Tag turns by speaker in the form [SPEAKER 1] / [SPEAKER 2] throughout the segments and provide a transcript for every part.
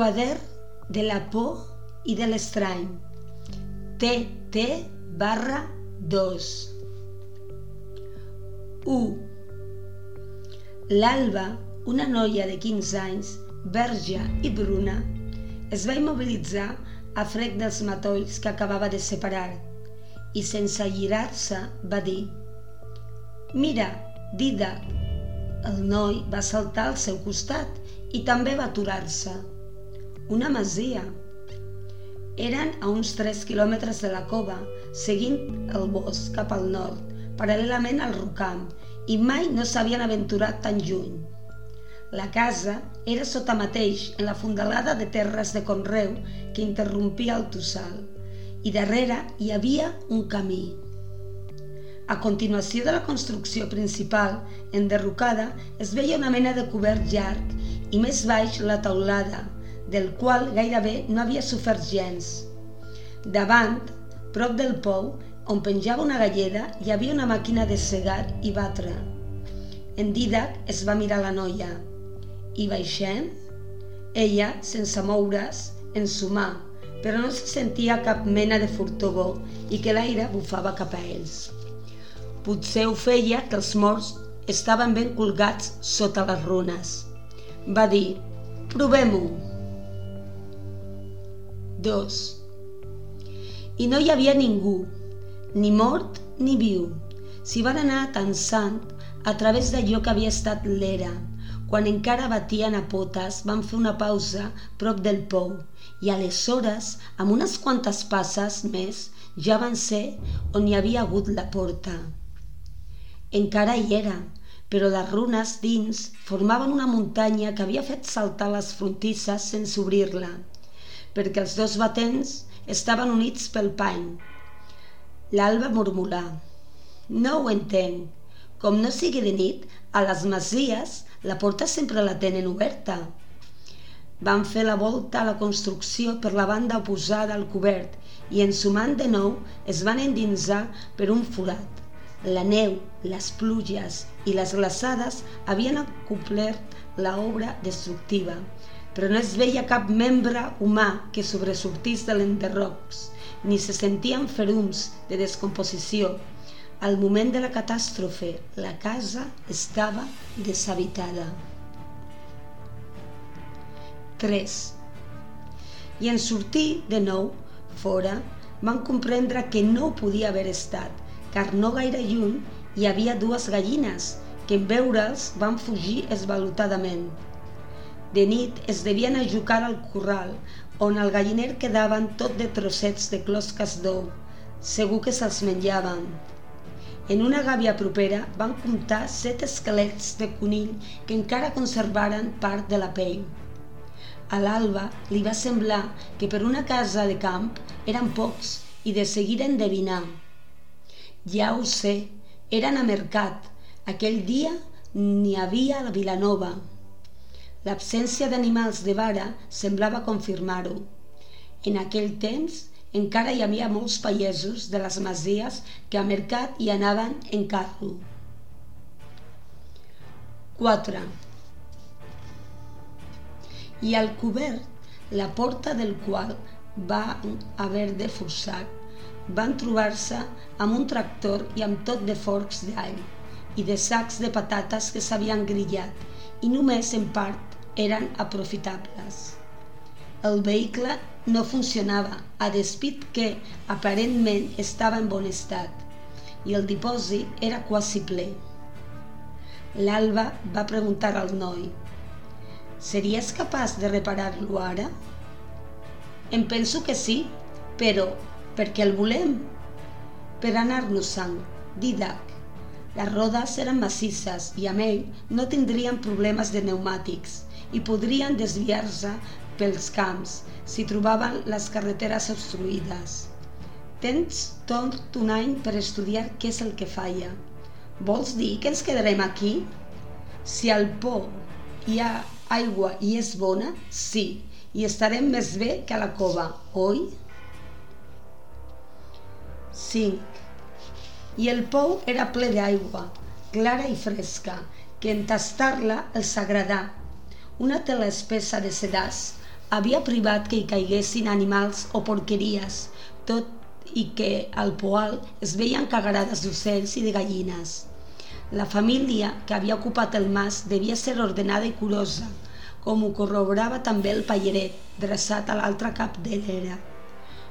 [SPEAKER 1] Quadern de la por i de l'estrany. TT barra 2. 1. L'Alba, una noia de 15 anys, verge i bruna, es va immobilitzar a frec dels matolls que acabava de separar i sense llirar-se va dir «Mira, Dida!» El noi va saltar al seu costat i també va aturar-se una masia. Eren a uns 3 quilòmetres de la cova, seguint el bosc cap al nord, paral·lelament al rocam, i mai no s'havien aventurat tan lluny. La casa era sota mateix en la fondalada de terres de conreu que interrompia el tossal i darrere hi havia un camí. A continuació de la construcció principal, enderrocada, es veia una mena de cobert llarg i més baix la taulada, del qual gairebé no havia sofert gens. Davant, prop del pou, on penjava una galleda, hi havia una màquina de segar i batre. En Didac es va mirar la noia. I baixem? Ella, sense moure's, ensumà, però no se sentia cap mena de furtogó i que l'aire bufava cap a ells. Potser ho feia que els morts estaven ben colgats sota les runes. Va dir, provem-ho. 2. I no hi havia ningú, ni mort ni viu. S'hi van anar tensant a través d'allò que havia estat l'era. Quan encara batien a potes, van fer una pausa prop del pou i aleshores, amb unes quantes passes més, ja van ser on hi havia hagut la porta. Encara hi era, però les runes dins formaven una muntanya que havia fet saltar les frontisses sense obrir-la perquè els dos batents estaven units pel pany. L'Alba murmurà. No ho entenc. Com no sigui de nit, a les masies la porta sempre la tenen oberta. Van fer la volta a la construcció per la banda oposada al cobert i ensumant de nou es van endinsar per un forat. La neu, les pluges i les glaçades havien complert l'obra destructiva però no es veia cap membre humà que sobresortís de l'enderrocs, ni se sentien ferums de descomposició. Al moment de la catàstrofe, la casa estava deshabitada. 3. I en sortir de nou, fora, van comprendre que no podia haver estat, car no gaire lluny hi havia dues gallines que en veure'ls van fugir esvalutadament. De nit es devien ajucar al corral, on al galliner quedaven tot de trossets de closques d'ou. Segur que se'ls menjaven. En una gàbia propera van comptar set esquelets de conill que encara conservaren part de la pell. A l'alba li va semblar que per una casa de camp eren pocs i de seguir endevinar. Ja ho sé, eren a mercat. Aquell dia n'hi havia a la Vilanova. L'absència d'animals de vara semblava confirmar-ho. En aquell temps encara hi havia molts pagesos de les masies que a mercat hi anaven en carro. 4. I al cobert, la porta del qual va haver de forçar, van trobar-se amb un tractor i amb tot de forcs d'all i de sacs de patates que s'havien grillat i només en part eren aprofitables. El vehicle no funcionava, a despit que aparentment estava en bon estat, i el dipòsit era quasi ple. L'Alba va preguntar al noi «Series capaç de reparar-lo ara?» «Em penso que sí, però per què el volem?» «Per anar-nos-en», Didac. Les rodes eren massisses i amb ell no tindrien problemes de pneumàtics i podrien desviar-se pels camps si trobaven les carreteres obstruïdes. Tens tot un any per estudiar què és el que falla. Vols dir que ens quedarem aquí? Si al Po hi ha aigua i és bona, sí, i estarem més bé que a la cova, oi? 5. I el pou era ple d'aigua, clara i fresca, que en tastar-la els agradà una tela espessa de sedàs havia privat que hi caiguessin animals o porqueries, tot i que al poal es veien cagarades d'ocells i de gallines. La família que havia ocupat el mas devia ser ordenada i curosa, com ho corroborava també el palleret, dreçat a l'altre cap de l'era.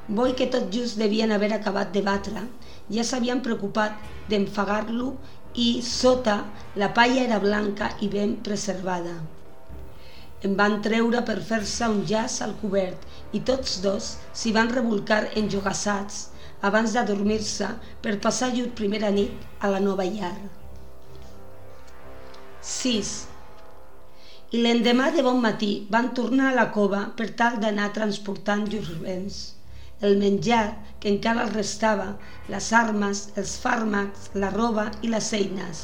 [SPEAKER 1] Boi que tot just devien haver acabat de batre, ja s'havien preocupat d'enfagar-lo i sota la palla era blanca i ben preservada. Em van treure per fer-se un jaç al cobert i tots dos s'hi van revolcar enjogassats abans d'adormir-se per passar llur primera nit a la nova llar. 6. I l'endemà de bon matí van tornar a la cova per tal d'anar transportant llurs béns. El menjar, que encara els restava, les armes, els fàrmacs, la roba i les eines.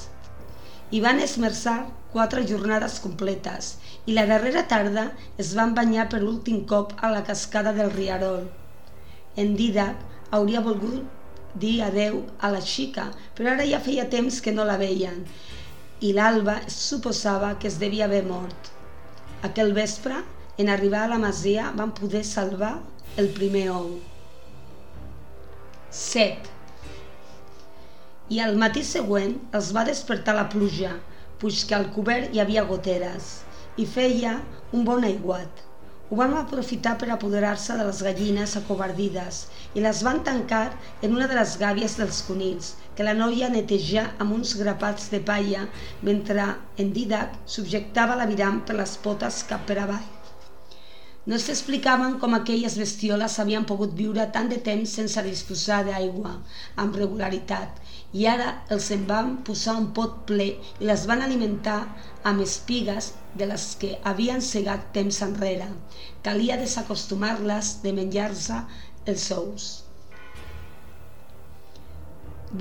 [SPEAKER 1] I van esmerçar quatre jornades completes i la darrera tarda es van banyar per últim cop a la cascada del Riarol. En Didac hauria volgut dir adeu a la xica, però ara ja feia temps que no la veien i l'alba suposava que es devia haver mort. Aquell vespre, en arribar a la masia, van poder salvar el primer ou. 7. I al matí següent els va despertar la pluja, que al cobert hi havia goteres i feia un bon aiguat. Ho vam aprofitar per apoderar-se de les gallines acobardides i les van tancar en una de les gàbies dels conills, que la noia netejà amb uns grapats de palla mentre en Didac subjectava la viram per les potes cap per avall. No s'explicaven com aquelles bestioles havien pogut viure tant de temps sense disposar d'aigua amb regularitat i ara els en van posar un pot ple i les van alimentar amb espigues de les que havien segat temps enrere. Calia desacostumar-les de menjar-se els ous.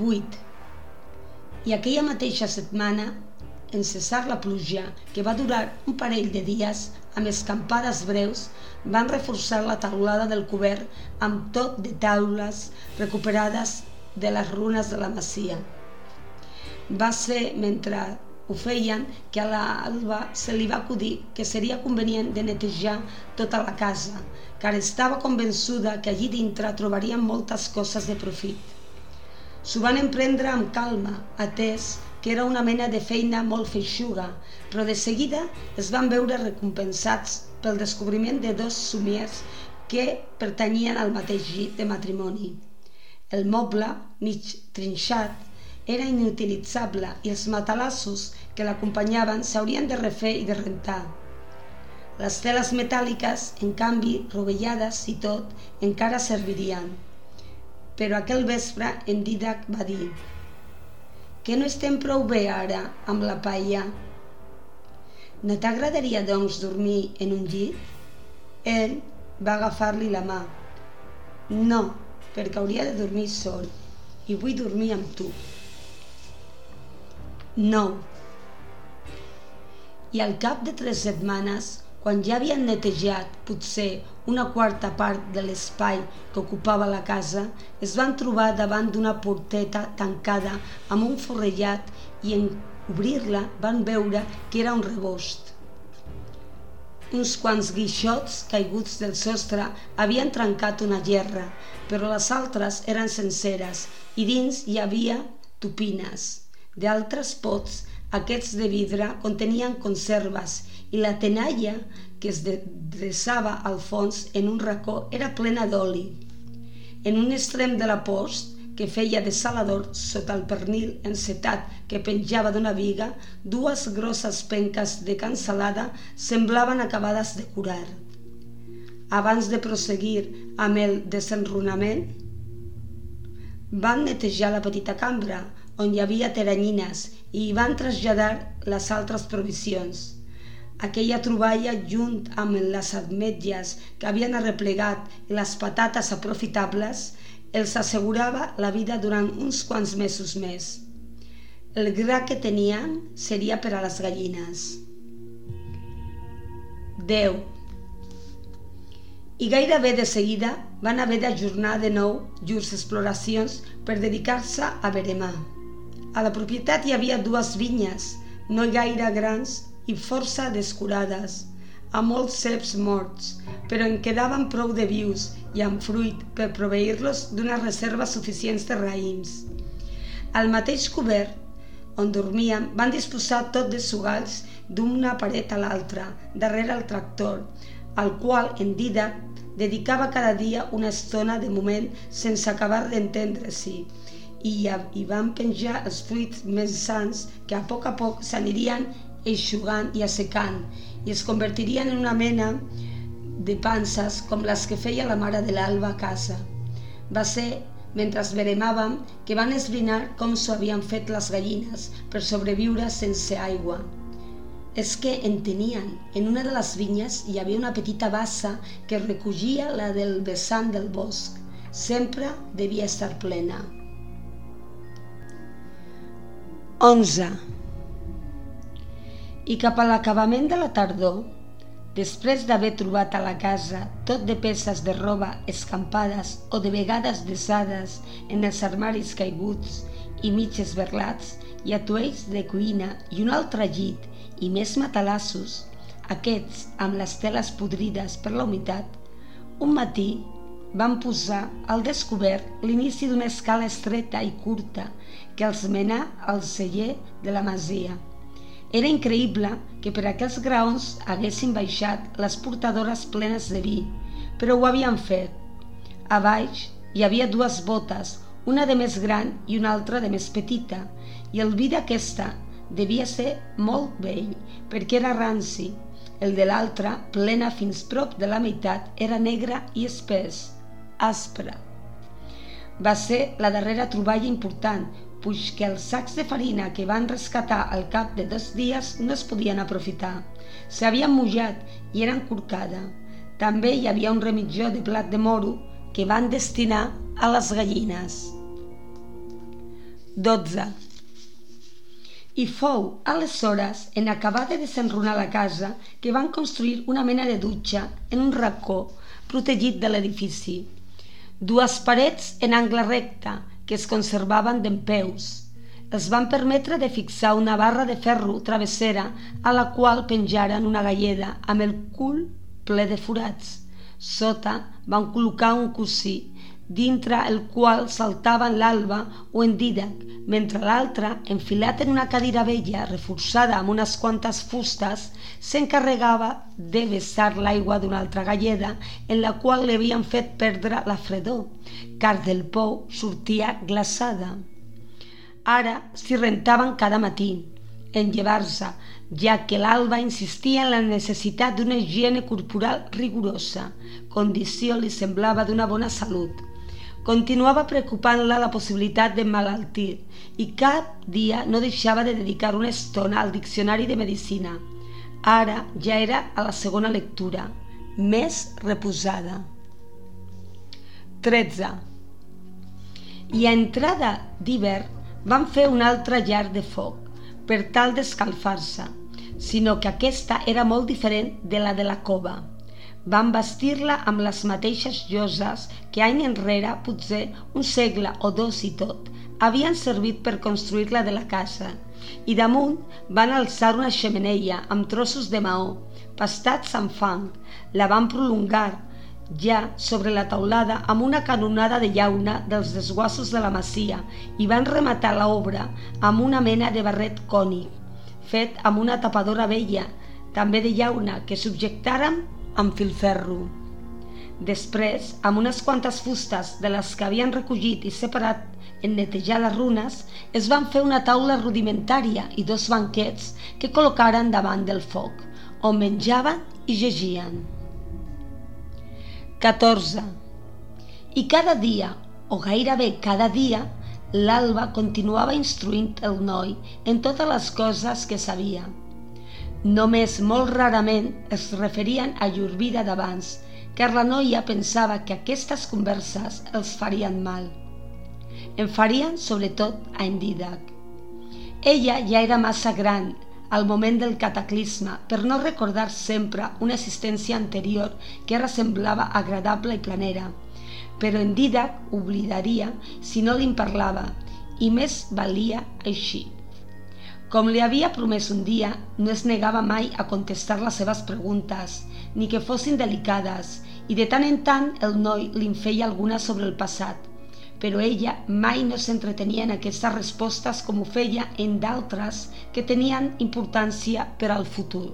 [SPEAKER 1] 8. I aquella mateixa setmana, en cessar la pluja, que va durar un parell de dies, amb escampades breus, van reforçar la taulada del cobert amb tot de taules recuperades de les runes de la masia. Va ser mentre ho feien que a l'alba se li va acudir que seria convenient de netejar tota la casa, car estava convençuda que allí dintre trobarien moltes coses de profit. S'ho van emprendre amb calma, atès que era una mena de feina molt feixuga, però de seguida es van veure recompensats pel descobriment de dos somiers que pertanyien al mateix llit de matrimoni. El moble, mig trinxat, era inutilitzable i els matalassos que l'acompanyaven s'haurien de refer i de rentar. Les teles metàl·liques, en canvi, rovellades i tot, encara servirien. Però aquell vespre en Didac va dir que no estem prou bé ara amb la paia. No t'agradaria, doncs, dormir en un llit? Ell va agafar-li la mà. No, perquè hauria de dormir sol i vull dormir amb tu. No. I al cap de tres setmanes quan ja havien netejat potser una quarta part de l'espai que ocupava la casa, es van trobar davant d'una porteta tancada amb un forrellat i en obrir-la van veure que era un rebost. Uns quants guixots caiguts del sostre havien trencat una gerra, però les altres eren senceres i dins hi havia tupines. D'altres pots, aquests de vidre, contenien conserves i la tenalla que es dreçava al fons en un racó era plena d'oli. En un extrem de la post, que feia de salador sota el pernil encetat que penjava d'una viga, dues grosses penques de cansalada semblaven acabades de curar. Abans de proseguir amb el desenrunament, van netejar la petita cambra, on hi havia teranyines, i hi van traslladar les altres provisions. Aquella troballa, junt amb les ametlles que havien arreplegat i les patates aprofitables, els assegurava la vida durant uns quants mesos més. El gra que tenien seria per a les gallines. 10. I gairebé de seguida van haver d'ajornar de nou llurs exploracions per dedicar-se a veremar. A la propietat hi havia dues vinyes, no gaire grans i força descurades, a molts ceps morts, però en quedaven prou de vius i amb fruit per proveir-los d'una reserva suficients de raïms. Al mateix cobert, on dormíem, van disposar tot de sugalls d'una paret a l'altra, darrere el tractor, al qual en Dida dedicava cada dia una estona de moment sense acabar d'entendre-s'hi i hi van penjar els fruits més sants que a poc a poc s'anirien eixugant i assecant i es convertirien en una mena de panses com les que feia la mare de l'Alba a casa. Va ser mentre veremàvem que van esbrinar com s'ho havien fet les gallines per sobreviure sense aigua. És que en tenien. En una de les vinyes hi havia una petita bassa que recollia la del vessant del bosc. Sempre devia estar plena. 11 i cap a l'acabament de la tardor, després d'haver trobat a la casa tot de peces de roba escampades o de vegades desades en els armaris caiguts i mig esberlats i atuells de cuina i un altre llit i més matalassos, aquests amb les teles podrides per la humitat, un matí van posar al descobert l'inici d'una escala estreta i curta que els menà al celler de la masia era increïble que per aquells graons haguessin baixat les portadores plenes de vi, però ho havien fet. A baix hi havia dues botes, una de més gran i una altra de més petita, i el vi d'aquesta devia ser molt vell, perquè era ranci. El de l'altra, plena fins prop de la meitat, era negre i espès, aspre. Va ser la darrera troballa important, puix que els sacs de farina que van rescatar al cap de dos dies no es podien aprofitar. S'havien mullat i eren corcada. També hi havia un remitjó de blat de moro que van destinar a les gallines. 12. I fou, aleshores, en acabar de desenrunar la casa, que van construir una mena de dutxa en un racó protegit de l'edifici. Dues parets en angle recte que es conservaven d'en peus. Els van permetre de fixar una barra de ferro travessera a la qual penjaren una galleda amb el cul ple de forats. Sota van col·locar un cosí dintre el qual saltaven l'alba o en Didac, mentre l'altre, enfilat en una cadira vella reforçada amb unes quantes fustes, s'encarregava de vessar l'aigua d'una altra galleda en la qual li havien fet perdre la fredor, car del pou sortia glaçada. Ara s'hi rentaven cada matí, en llevar-se, ja que l'alba insistia en la necessitat d'una higiene corporal rigorosa, condició li semblava d'una bona salut Continuava preocupant-la la possibilitat de malaltir i cap dia no deixava de dedicar una estona al diccionari de medicina. Ara ja era a la segona lectura, més reposada. 13. I a entrada d'hivern van fer un altre llar de foc per tal d'escalfar-se, sinó que aquesta era molt diferent de la de la cova van vestir-la amb les mateixes lloses que any enrere, potser un segle o dos i tot, havien servit per construir la de la casa i damunt van alçar una xemeneia amb trossos de maó, pastats amb fang. La van prolongar ja sobre la taulada amb una canonada de llauna dels desguassos de la masia i van rematar l'obra amb una mena de barret cònic, fet amb una tapadora vella, també de llauna, que subjectàrem amb filferro. Després, amb unes quantes fustes de les que havien recollit i separat en netejar les runes, es van fer una taula rudimentària i dos banquets que col·locaren davant del foc, on menjaven i llegien. 14. I cada dia, o gairebé cada dia, l'Alba continuava instruint el noi en totes les coses que sabia Només molt rarament es referien a llur vida d'abans, car la noia pensava que aquestes converses els farien mal. En farien sobretot a en Didac. Ella ja era massa gran al moment del cataclisme per no recordar sempre una existència anterior que ara semblava agradable i planera, però en Didac oblidaria si no li'n parlava i més valia així. Com li havia promès un dia, no es negava mai a contestar les seves preguntes, ni que fossin delicades, i de tant en tant el noi li feia alguna sobre el passat, però ella mai no s'entretenia en aquestes respostes com ho feia en d'altres que tenien importància per al futur.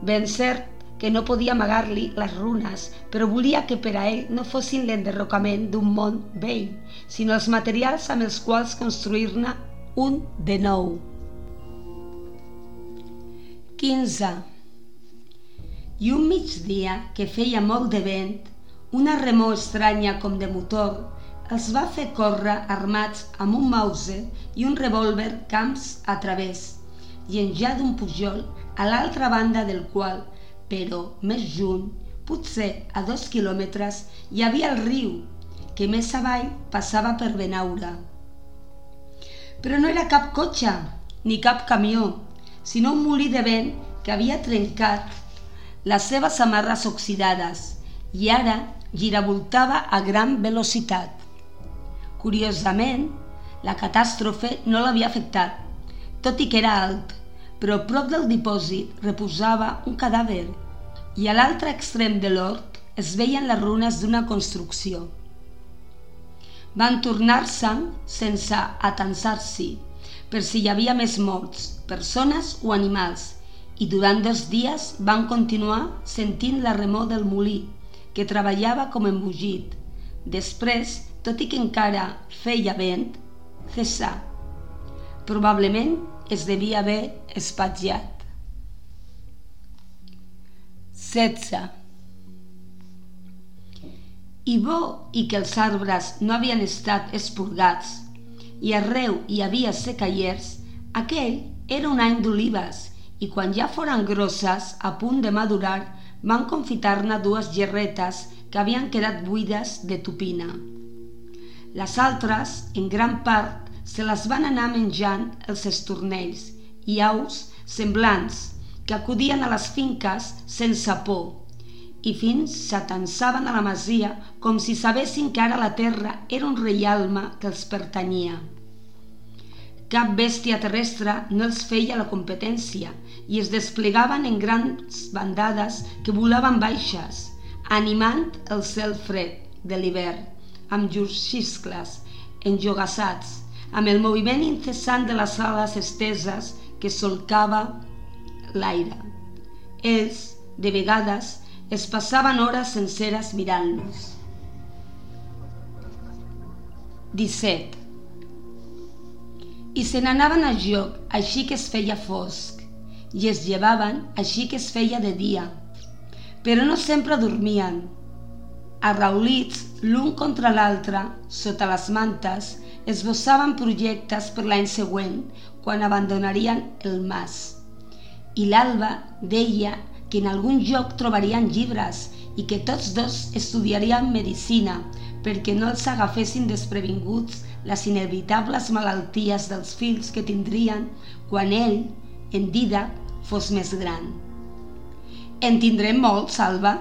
[SPEAKER 1] Ben cert que no podia amagar-li les runes, però volia que per a ell no fossin l'enderrocament d'un món vell, sinó els materials amb els quals construir-ne un de nou. 15. I un migdia que feia molt de vent, una remor estranya com de motor els va fer córrer armats amb un mause i un revòlver camps a través, i enjà d'un pujol a l'altra banda del qual, però més junt, potser a dos quilòmetres, hi havia el riu, que més avall passava per Benaura. Però no era cap cotxe, ni cap camió, sinó un molí de vent que havia trencat les seves amarres oxidades i ara giravoltava a gran velocitat. Curiosament, la catàstrofe no l'havia afectat, tot i que era alt, però prop del dipòsit reposava un cadàver i a l'altre extrem de l'hort es veien les runes d'una construcció. Van tornar-se'n sense atensar-s'hi per si hi havia més morts, persones o animals, i durant dos dies van continuar sentint la remor del molí, que treballava com embogit. Després tot i que encara feia vent, cessà. Probablement es devia haver espatllat. 16. I bo i que els arbres no havien estat espurgats i arreu hi havia secallers, aquell era un any d'olives i quan ja foren grosses, a punt de madurar, van confitar-ne dues gerretes que havien quedat buides de tupina. Les altres, en gran part, se les van anar menjant els estornells i aus semblants que acudien a les finques sense por i fins s'atansaven a la masia com si sabessin que ara la terra era un reialme que els pertanyia. Cap bèstia terrestre no els feia la competència i es desplegaven en grans bandades que volaven baixes, animant el cel fred de l'hivern amb llurs xiscles, enjogassats, amb el moviment incessant de les ales esteses que solcava l'aire. Ells, de vegades, es passaven hores senceres mirant-los. 17. I se n'anaven a joc, així que es feia fosc, i es llevaven, així que es feia de dia. Però no sempre dormien, Arraulits l'un contra l'altre, sota les mantes, esbossaven projectes per l'any següent, quan abandonarien el mas. I l'Alba deia que en algun lloc trobarien llibres i que tots dos estudiarien medicina perquè no els agafessin desprevinguts les inevitables malalties dels fills que tindrien quan ell, en Dida, fos més gran. En tindrem molts, Alba?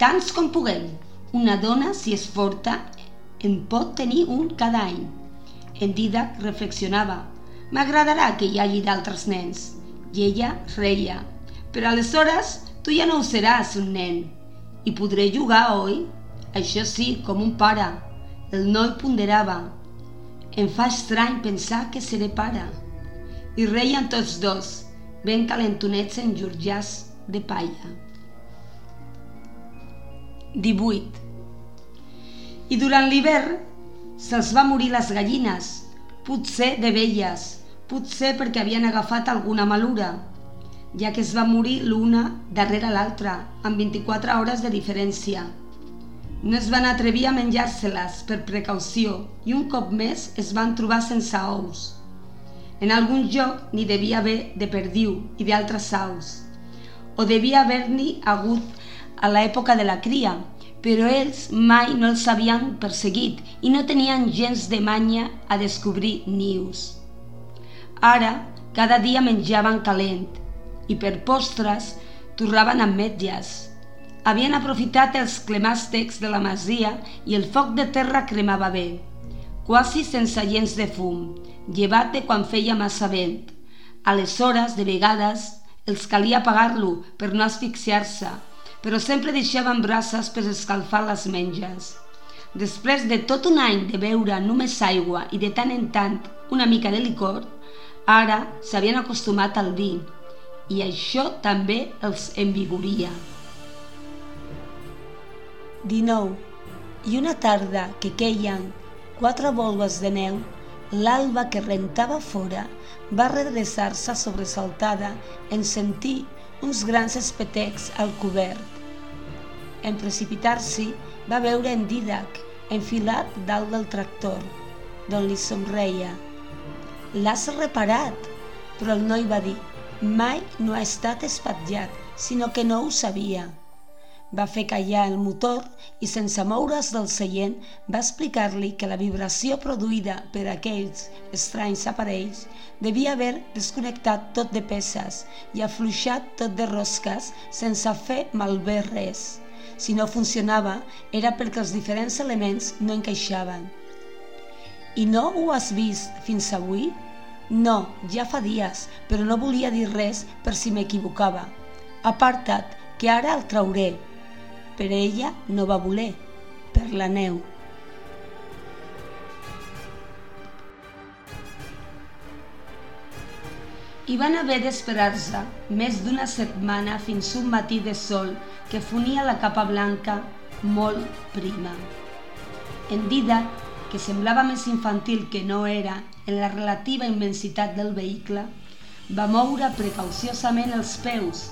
[SPEAKER 1] Tants com puguem. Una dona, si és forta, en pot tenir un cada any. En Didac reflexionava. M'agradarà que hi hagi d'altres nens. I ella reia. Però aleshores tu ja no ho seràs, un nen. I podré jugar, oi? Això sí, com un pare. El noi ponderava. Em fa estrany pensar que seré pare. I reien tots dos, ben calentonets en jurjars de palla. 18. I durant l'hivern se'ls va morir les gallines, potser de velles, potser perquè havien agafat alguna malura, ja que es va morir l'una darrere l'altra, amb 24 hores de diferència. No es van atrevir a menjar-se-les per precaució i un cop més es van trobar sense ous. En algun lloc n'hi devia haver de perdiu i d'altres aus, o devia haver-n'hi hagut a l'època de la cria, però ells mai no els havien perseguit i no tenien gens de manya a descobrir nius. Ara, cada dia menjaven calent i per postres torraven amb. Havien aprofitat els clemàstecs de la masia i el foc de terra cremava bé, quasi sense gens de fum, llevat de quan feia massa vent. Aleshores, de vegades, els calia apagar-lo per no asfixiar-se, però sempre deixaven braces per escalfar les menges. Després de tot un any de beure només aigua i de tant en tant una mica de licor, ara s'havien acostumat al vi i això també els envigoria. 19. I una tarda que queien quatre volves de neu, l'alba que rentava fora va redreçar-se sobresaltada en sentir uns grans espetecs al cobert. En precipitar-s'hi va veure en Didac enfilat dalt del tractor, d'on li somreia. L'has reparat? Però el noi va dir, mai no ha estat espatllat, sinó que no ho sabia. Va fer callar el motor i sense moure's del seient va explicar-li que la vibració produïda per aquells estranys aparells devia haver desconnectat tot de peces i afluixat tot de rosques sense fer malbé res. Si no funcionava era perquè els diferents elements no encaixaven. I no ho has vist fins avui? No, ja fa dies, però no volia dir res per si m'equivocava. Aparta't, que ara el trauré, però ella no va voler, per la neu. I van haver d'esperar-se més d'una setmana fins un matí de sol que fonia la capa blanca molt prima. En Dida, que semblava més infantil que no era en la relativa immensitat del vehicle, va moure precauciosament els peus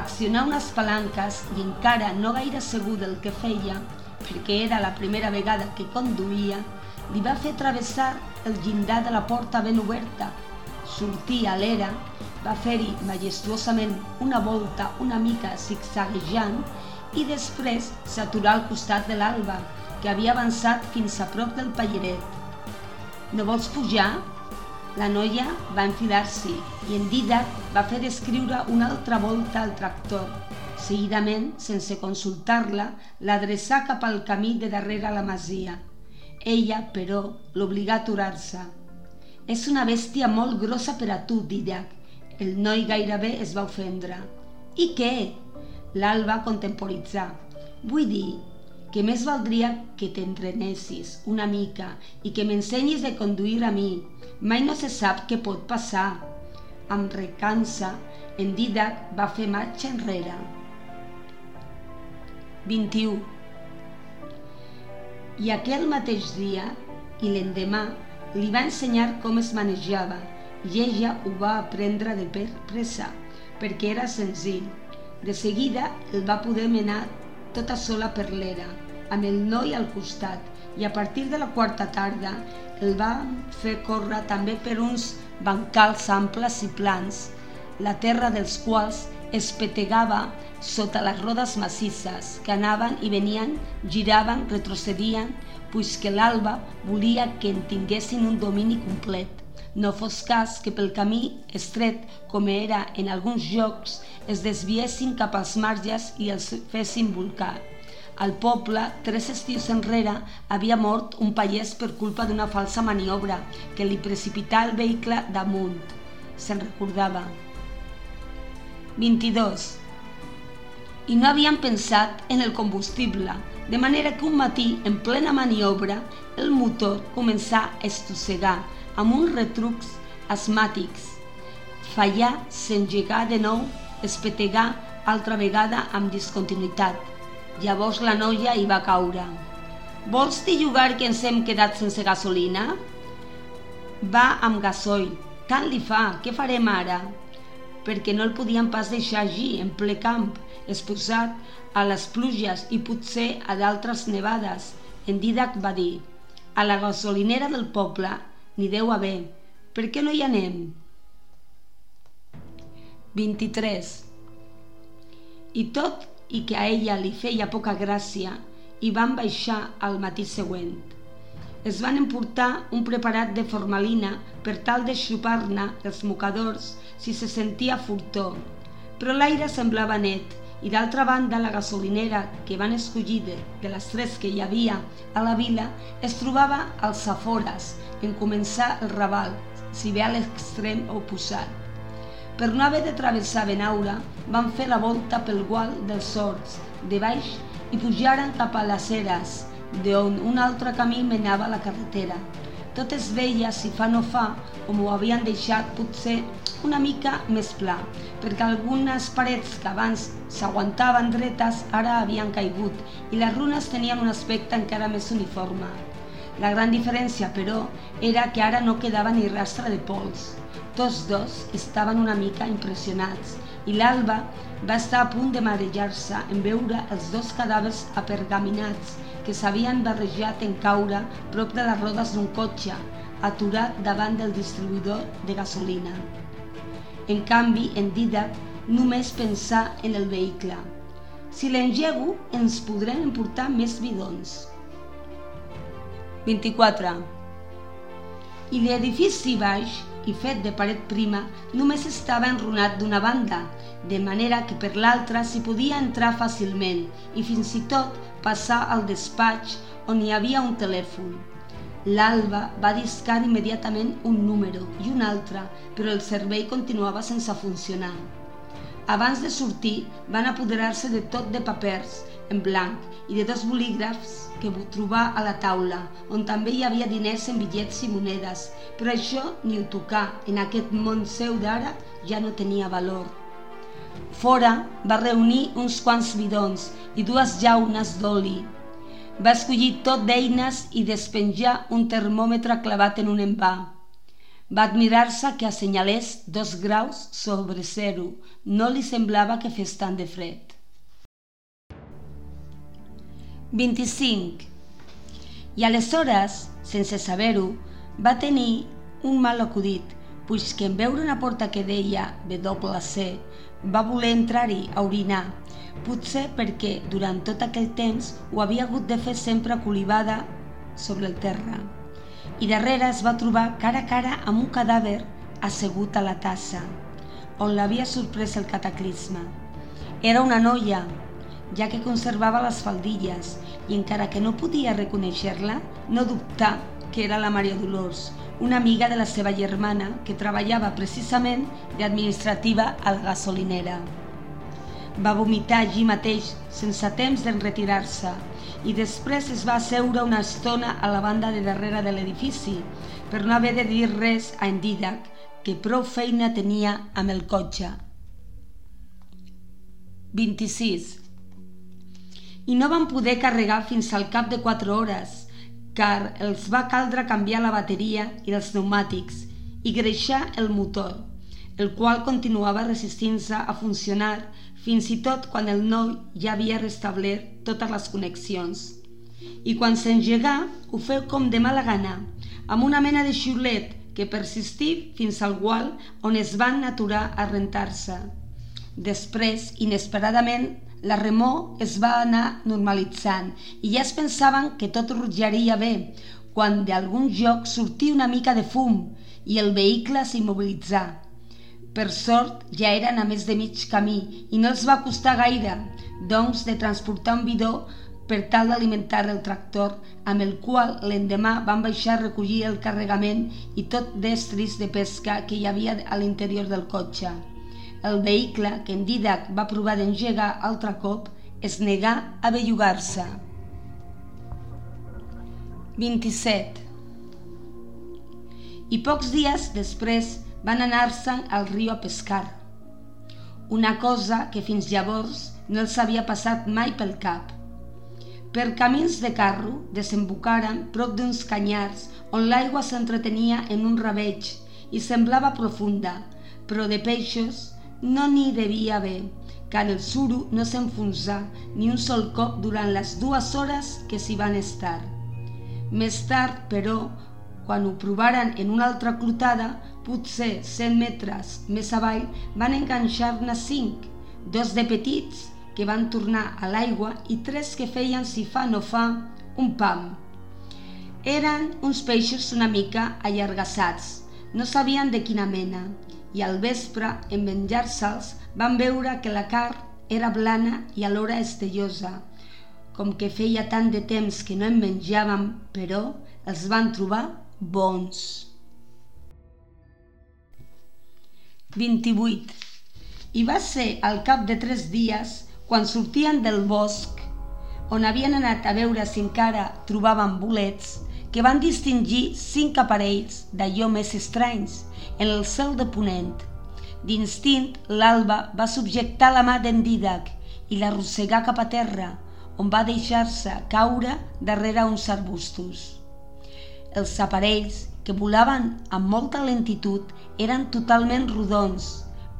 [SPEAKER 1] accionar unes palanques i encara no gaire segur del que feia, perquè era la primera vegada que conduïa, li va fer travessar el llindar de la porta ben oberta, sortir a l'era, va fer-hi majestuosament una volta una mica zigzaguejant i després s'aturà al costat de l'alba, que havia avançat fins a prop del palleret. No vols pujar? La noia va enfilar-s'hi i en Didac va fer descriure una altra volta al tractor. Seguidament, sense consultar-la, l'adreçà cap al camí de darrere la masia. Ella, però, l'obligà a aturar-se. És una bèstia molt grossa per a tu, Didac. El noi gairebé es va ofendre. I què? L'Alba contemporitzà. Vull dir, que més valdria que t'entrenessis una mica i que m'ensenyis de conduir a mi. Mai no se sap què pot passar. Amb recança, en Didac va fer marxa enrere. 21. I aquell mateix dia i l'endemà li va ensenyar com es manejava i ella ho va aprendre de per pressa perquè era senzill. De seguida el va poder menar tota sola per l'era, amb el noi al costat i a partir de la quarta tarda el van fer córrer també per uns bancals amples i plans, la terra dels quals es petegava sota les rodes massisses que anaven i venien, giraven, retrocedien, puisque l'alba volia que en tinguessin un domini complet. No fos cas que pel camí estret, com era en alguns jocs, es desviessin cap als marges i els fessin volcar. Al poble, tres estius enrere, havia mort un pallès per culpa d'una falsa maniobra que li precipità el vehicle damunt. Se'n recordava. 22. I no havien pensat en el combustible, de manera que un matí, en plena maniobra, el motor començà a estossegar amb uns retrucs asmàtics. Fallar, s'engegar de nou, espetegar altra vegada amb discontinuïtat. Llavors la noia hi va caure. Vols dir jugar que ens hem quedat sense gasolina? Va amb gasoil. Tant li fa, què farem ara? Perquè no el podien pas deixar allí, en ple camp, exposat a les pluges i potser a d'altres nevades. En Didac va dir, a la gasolinera del poble n'hi deu haver. Per què no hi anem? 23. I tot i que a ella li feia poca gràcia i van baixar al matí següent. Es van emportar un preparat de formalina per tal de xupar-ne els mocadors si se sentia furtó, però l'aire semblava net i d'altra banda la gasolinera que van escollir de, de les tres que hi havia a la vila es trobava als afores en començar el Raval, si bé a l'extrem oposat. Per no haver de travessar Benaura, van fer la volta pel gual dels sorts, de baix, i pujaren cap a les eres, d'on un altre camí menava la carretera. Tot es veia, si fa no fa, com ho havien deixat potser una mica més pla, perquè algunes parets que abans s'aguantaven dretes ara havien caigut i les runes tenien un aspecte encara més uniforme. La gran diferència, però, era que ara no quedava ni rastre de pols. Tots dos estaven una mica impressionats i l'Alba va estar a punt de marejar-se en veure els dos cadàvers apergaminats que s'havien barrejat en caure prop de les rodes d'un cotxe aturat davant del distribuïdor de gasolina. En canvi, en Didac només pensar en el vehicle. Si l'engego, ens podrem emportar més bidons. 24. I l'edifici baix i fet de paret prima, només estava enrunat d'una banda, de manera que per l'altra s'hi podia entrar fàcilment i fins i tot passar al despatx on hi havia un telèfon. L'Alba va discar immediatament un número i un altre, però el servei continuava sense funcionar. Abans de sortir, van apoderar-se de tot de papers en blanc i de dos bolígrafs que trobar a la taula, on també hi havia diners en bitllets i monedes, però això ni ho tocar, en aquest món seu d'ara ja no tenia valor. Fora va reunir uns quants bidons i dues llaunes d'oli. Va escollir tot d'eines i despenjar un termòmetre clavat en un envà. Va admirar-se que assenyalés dos graus sobre zero. No li semblava que fes tant de fred. 25. I aleshores, sense saber-ho, va tenir un mal acudit, puix que en veure una porta que deia WC va voler entrar-hi a orinar, potser perquè durant tot aquell temps ho havia hagut de fer sempre colibada sobre el terra. I darrere es va trobar cara a cara amb un cadàver assegut a la tassa, on l'havia sorprès el cataclisme. Era una noia, ja que conservava les faldilles i encara que no podia reconèixer-la, no dubtà que era la Maria Dolors, una amiga de la seva germana que treballava precisament d'administrativa a la gasolinera. Va vomitar allí mateix, sense temps d'enretirar-se, i després es va asseure una estona a la banda de darrere de l'edifici, per no haver de dir res a en Didac, que prou feina tenia amb el cotxe. 26 i no van poder carregar fins al cap de 4 hores, car els va caldre canviar la bateria i els pneumàtics i greixar el motor, el qual continuava resistint-se a funcionar fins i tot quan el noi ja havia restablert totes les connexions. I quan s'engegà, ho feu com de mala gana, amb una mena de xiulet que persistí fins al gual on es van aturar a rentar-se. Després, inesperadament, la remor es va anar normalitzant i ja es pensaven que tot rutjaria bé, quan d'algun joc sortia una mica de fum i el vehicle s'immobilitzà. Per sort, ja eren a més de mig camí i no els va costar gaire, doncs, de transportar un bidó per tal d'alimentar el tractor, amb el qual l'endemà van baixar a recollir el carregament i tot d'estris de pesca que hi havia a l'interior del cotxe. El vehicle, que en Didac va provar d'engegar altre cop, es negà a bellugar-se. 27. I pocs dies després van anar-se'n al riu a pescar. Una cosa que fins llavors no els havia passat mai pel cap. Per camins de carro desembocaren prop d'uns canyars on l'aigua s'entretenia en un rabeig i semblava profunda, però de peixos no n'hi devia haver, car el suro no s'enfonsà ni un sol cop durant les dues hores que s'hi van estar. Més tard, però, quan ho provaren en una altra clotada, potser 100 metres més avall, van enganxar-ne cinc, dos de petits, que van tornar a l'aigua, i tres que feien, si fa no fa, un pam. Eren uns peixos una mica allargassats, no sabien de quina mena, i al vespre, en menjar-se'ls, van veure que la carn era blana i alhora estellosa. Com que feia tant de temps que no en menjàvem, però els van trobar bons. 28. I va ser al cap de tres dies, quan sortien del bosc, on havien anat a veure si encara trobaven bolets, que van distingir cinc aparells d'allò més estranys en el cel de Ponent. D'instint, l'alba va subjectar la mà d'en Didac i l'arrossegar cap a terra, on va deixar-se caure darrere uns arbustos. Els aparells, que volaven amb molta lentitud, eren totalment rodons,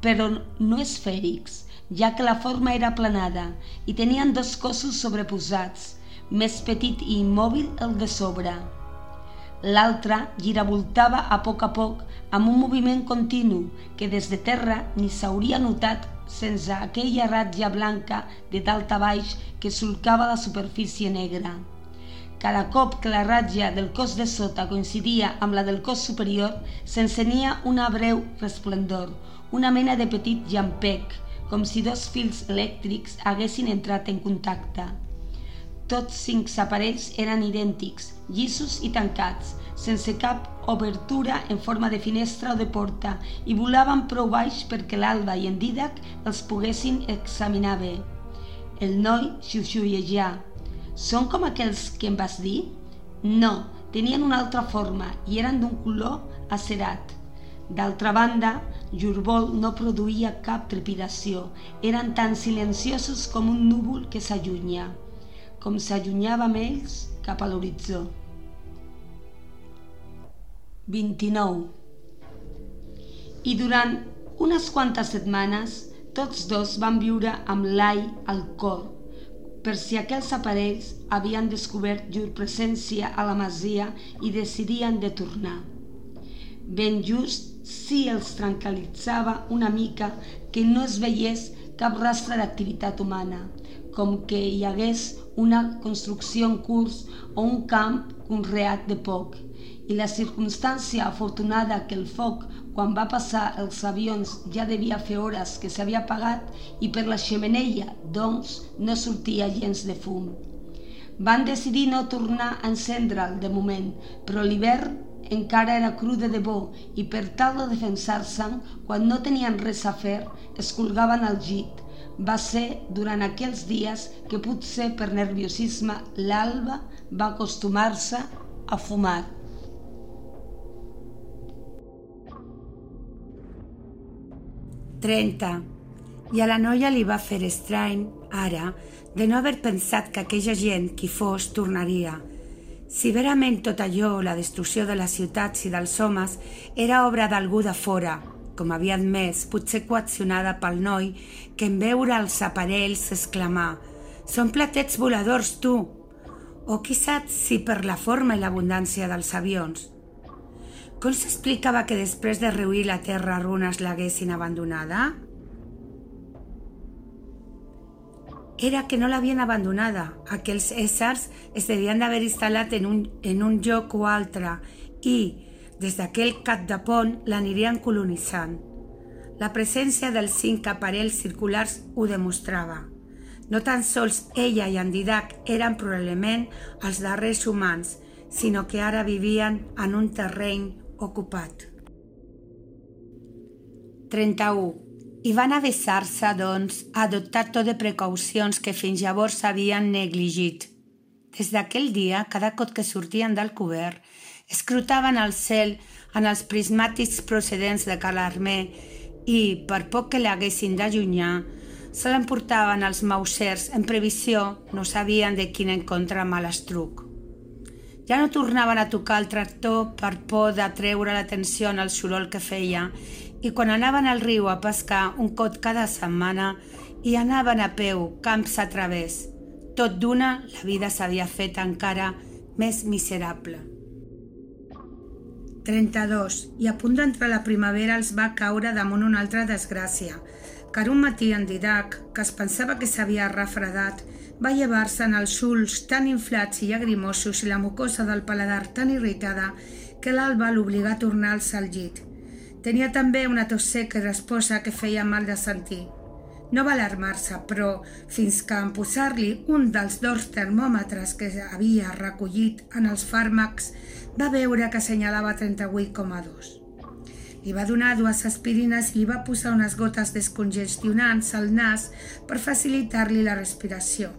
[SPEAKER 1] però no esfèrics, ja que la forma era planada i tenien dos cossos sobreposats, més petit i immòbil el de sobre. L'altre giravoltava a poc a poc amb un moviment continu que des de terra ni s'hauria notat sense aquella ratlla blanca de dalt a baix que solcava la superfície negra. Cada cop que la ratlla del cos de sota coincidia amb la del cos superior, s'encenia una breu resplendor, una mena de petit llampec, com si dos fils elèctrics haguessin entrat en contacte. Tots cinc aparells eren idèntics, llissos i tancats, sense cap obertura en forma de finestra o de porta i volaven prou baix perquè l'Alba i en Didac els poguessin examinar bé. El noi xiuxiuejà. Són com aquells que em vas dir? No, tenien una altra forma i eren d'un color acerat. D'altra banda, llur vol no produïa cap trepidació. Eren tan silenciosos com un núvol que s'allunya, com s'allunyava amb ells cap a l'horitzó. 29. I durant unes quantes setmanes tots dos van viure amb l'ai al cor, per si aquells aparells havien descobert llur presència a la masia i decidien de tornar. Ben just si els tranquil·litzava una mica que no es veiés cap rastre d'activitat humana, com que hi hagués una construcció en curs o un camp conreat de poc, i la circumstància afortunada que el foc, quan va passar els avions, ja devia fer hores que s'havia apagat i per la xemeneia, doncs, no sortia gens de fum. Van decidir no tornar a encendre'l de moment, però l'hivern encara era cru de debò i per tal de defensar-se'n, quan no tenien res a fer, es colgaven al llit. Va ser durant aquells dies que potser per nerviosisme l'Alba va acostumar-se a fumar.
[SPEAKER 2] 30. I a la noia li va fer estrany, ara, de no haver pensat que aquella gent, qui fos, tornaria. Si verament tot allò, la destrucció de les ciutats i dels homes, era obra d'algú de fora, com havia admès, potser coaccionada pel noi, que en veure els aparells s'exclamà «Són platets voladors, tu!» O qui sap si per la forma i l'abundància dels avions. Com s'explicava que després de reuir la terra runes l'haguessin abandonada? Era que no l'havien abandonada. Aquells éssers es devien d'haver instal·lat en un, en un lloc o altre i, des d'aquell cap de pont, l'anirien colonitzant. La presència dels cinc aparells circulars ho demostrava. No tan sols ella i en Didac eren probablement els darrers humans, sinó que ara vivien en un terreny ocupat. 31. I van avessar-se, doncs, a adoptar tot de precaucions que fins llavors havien negligit. Des d'aquell dia, cada cop que sortien del cobert, escrutaven el cel en els prismàtics procedents de Calarmé i, per poc que l'haguessin d'allunyar, se l'emportaven els mausers en previsió no sabien de quin encontre malastruc. Ja no tornaven a tocar el tractor per por d'atreure l'atenció en el soroll que feia i quan anaven al riu a pescar un cot cada setmana i anaven a peu, camps a través. Tot d'una, la vida s'havia fet encara més miserable. 32. I a punt d'entrar la primavera els va caure damunt una altra desgràcia, car un matí en Didac, que es pensava que s'havia refredat, va llevar-se en els ulls tan inflats i llagrimosos i la mucosa del paladar tan irritada que l'alba l'obligà a tornar-se al llit. Tenia també una tos seca i resposa que feia mal de sentir. No va alarmar-se, però fins que en posar-li un dels dos termòmetres que havia recollit en els fàrmacs va veure que assenyalava 38,2. Li va donar dues aspirines i li va posar unes gotes descongestionants al nas per facilitar-li la respiració.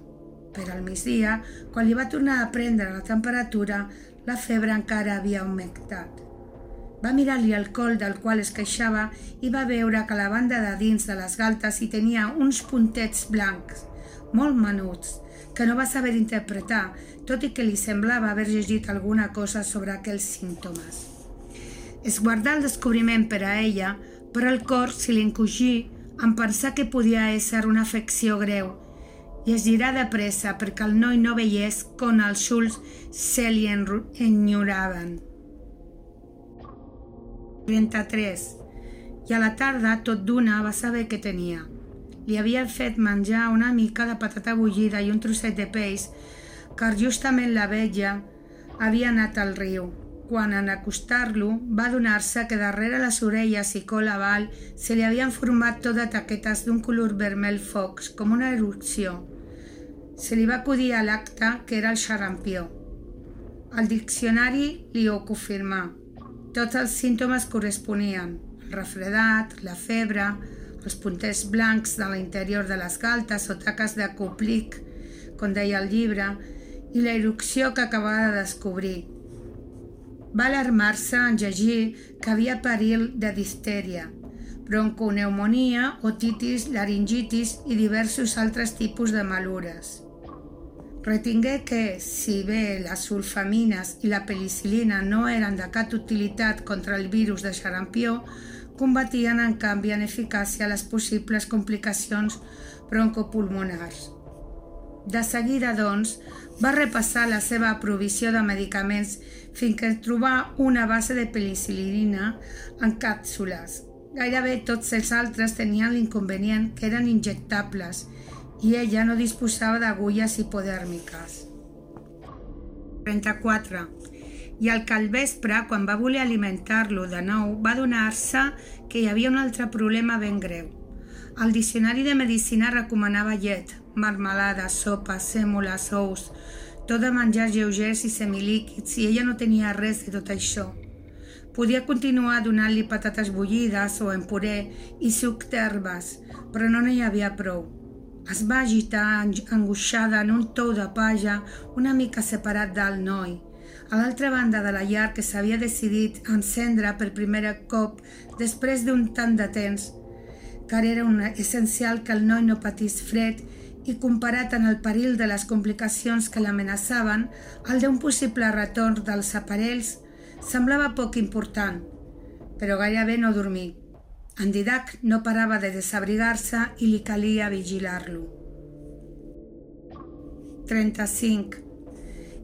[SPEAKER 2] Però al migdia, quan li va tornar a prendre la temperatura, la febre encara havia augmentat. Va mirar-li el col del qual es queixava i va veure que la banda de dins de les galtes hi tenia uns puntets blancs, molt menuts, que no va saber interpretar, tot i que li semblava haver llegit alguna cosa sobre aquells símptomes. Es guardà el descobriment per a ella, però el cor se li encogí en pensar que podia ser una afecció greu i es girà de pressa perquè el noi no veiés com els ulls se li enyoraven. 33. I a la tarda, tot d'una, va saber què tenia. Li havia fet menjar una mica de patata bullida i un trosset de peix, car justament la vella havia anat al riu quan en acostar-lo va adonar-se que darrere les orelles i col avall se li havien format tot de taquetes d'un color vermell focs, com una erupció. Se li va acudir a l'acte que era el xarampió. El diccionari li ho confirmà. Tots els símptomes corresponien. El refredat, la febre, els punters blancs de l'interior de les galtes o taques de coplic, com deia el llibre, i la erupció que acabava de descobrir, va alarmar-se en llegir que havia perill de distèria, bronconeumonia, otitis, laringitis i diversos altres tipus de malures. Retingué que, si bé les sulfamines i la penicilina no eren de cap utilitat contra el virus de xarampió, combatien en canvi en eficàcia les possibles complicacions broncopulmonars. De seguida, doncs, va repassar la seva provisió de medicaments fins que trobà una base de penicil·lina en càpsules. Gairebé tots els altres tenien l'inconvenient que eren injectables i ella no disposava d'agulles hipodèrmiques. 34. I al calvespre, quan va voler alimentar-lo de nou, va donar-se que hi havia un altre problema ben greu. El diccionari de medicina recomanava llet, marmelada, sopa, sèmoles, ous, tot de menjars lleugers i semilíquids i ella no tenia res de tot això. Podia continuar donant-li patates bullides o en puré i suc d'herbes, però no n'hi havia prou. Es va agitar angoixada en un tou de paja una mica separat del noi, a l'altra banda de la llar que s'havia decidit encendre per primer cop després d'un tant de temps, car era un essencial que el noi no patís fred i comparat amb el perill de les complicacions que l'amenaçaven, el d'un possible retorn dels aparells semblava poc important, però gairebé no dormir. En Didac no parava de desabrigar-se i li calia vigilar-lo. 35.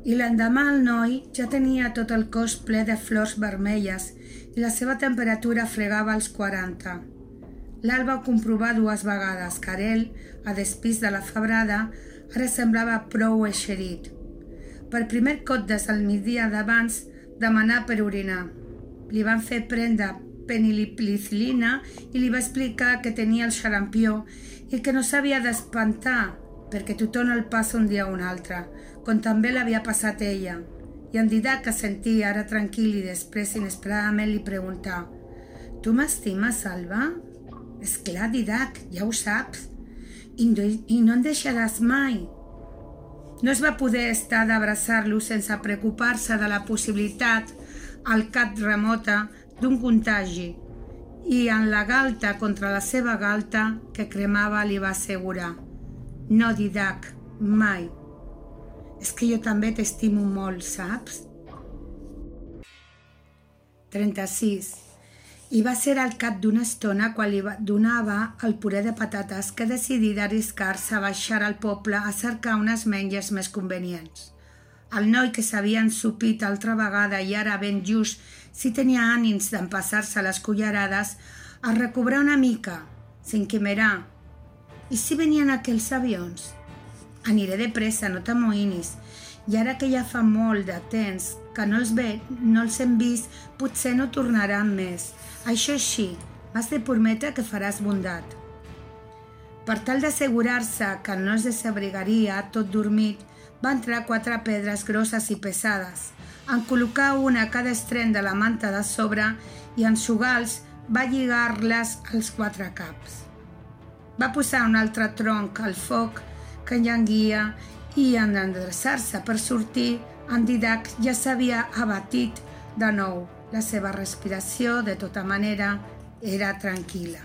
[SPEAKER 2] I l'endemà el noi ja tenia tot el cos ple de flors vermelles i la seva temperatura fregava els 40. L'Alba ho comprovà dues vegades, car ell, a despís de la febrada, ara semblava prou eixerit. Per primer cot des del migdia d'abans, demanà per orinar. Li van fer prendre peniliplicilina i li va explicar que tenia el xarampió i que no s'havia d'espantar perquè tothom el passa un dia o un altre, com també l'havia passat ella. I en Didac, que sentia ara tranquil i després inesperadament li preguntà «Tu m'estimes, Alba?» És clar, Didac, ja ho saps. I I no en deixaràs mai. No es va poder estar d'abraçar-lo sense preocupar-se de la possibilitat al cap remota d'un contagi i en la galta contra la seva galta que cremava li va assegurar no, Didac, mai. És que jo també t'estimo molt, saps? 36. I va ser al cap d'una estona quan li donava el puré de patates que decidí d'arriscar-se a baixar al poble a cercar unes menges més convenients. El noi que s'havia ensupit altra vegada i ara ben just si tenia ànims d'empassar-se les cullerades, es recobrar una mica, s'enquimerà. I si venien aquells avions? Aniré de pressa, no t'amoïnis. I ara que ja fa molt de temps que no els, ve, no els hem vist, potser no tornaran més. Això sí, m'has de prometre que faràs bondat. Per tal d'assegurar-se que no es desabrigaria tot dormit, va entrar quatre pedres grosses i pesades, en col·locar una a cada estreny de la manta de sobre i en xugals va lligar-les als quatre caps. Va posar un altre tronc al foc que llanguia i en endreçar-se per sortir, en Didac ja s'havia abatit de nou. La seva respiració, de tota manera, era tranquil·la.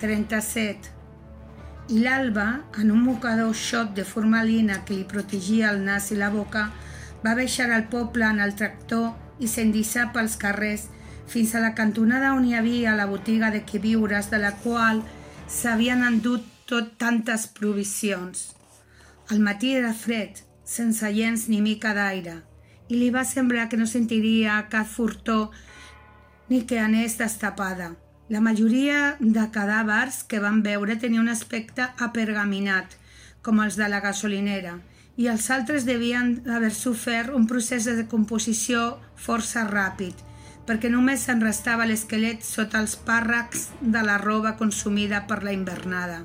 [SPEAKER 2] 37. I l'Alba, en un mocador xot de formalina que li protegia el nas i la boca, va baixar al poble en el tractor i s'endissar pels carrers fins a la cantonada on hi havia la botiga de queviures de la qual s'havien endut tot tantes provisions. El matí era fred, sense gens ni mica d'aire, i li va semblar que no sentiria cap furtó ni que anés destapada. La majoria de cadàvers que van veure tenia un aspecte apergaminat, com els de la gasolinera, i els altres devien haver sofert un procés de decomposició força ràpid, perquè només se'n restava l'esquelet sota els pàrrecs de la roba consumida per la invernada.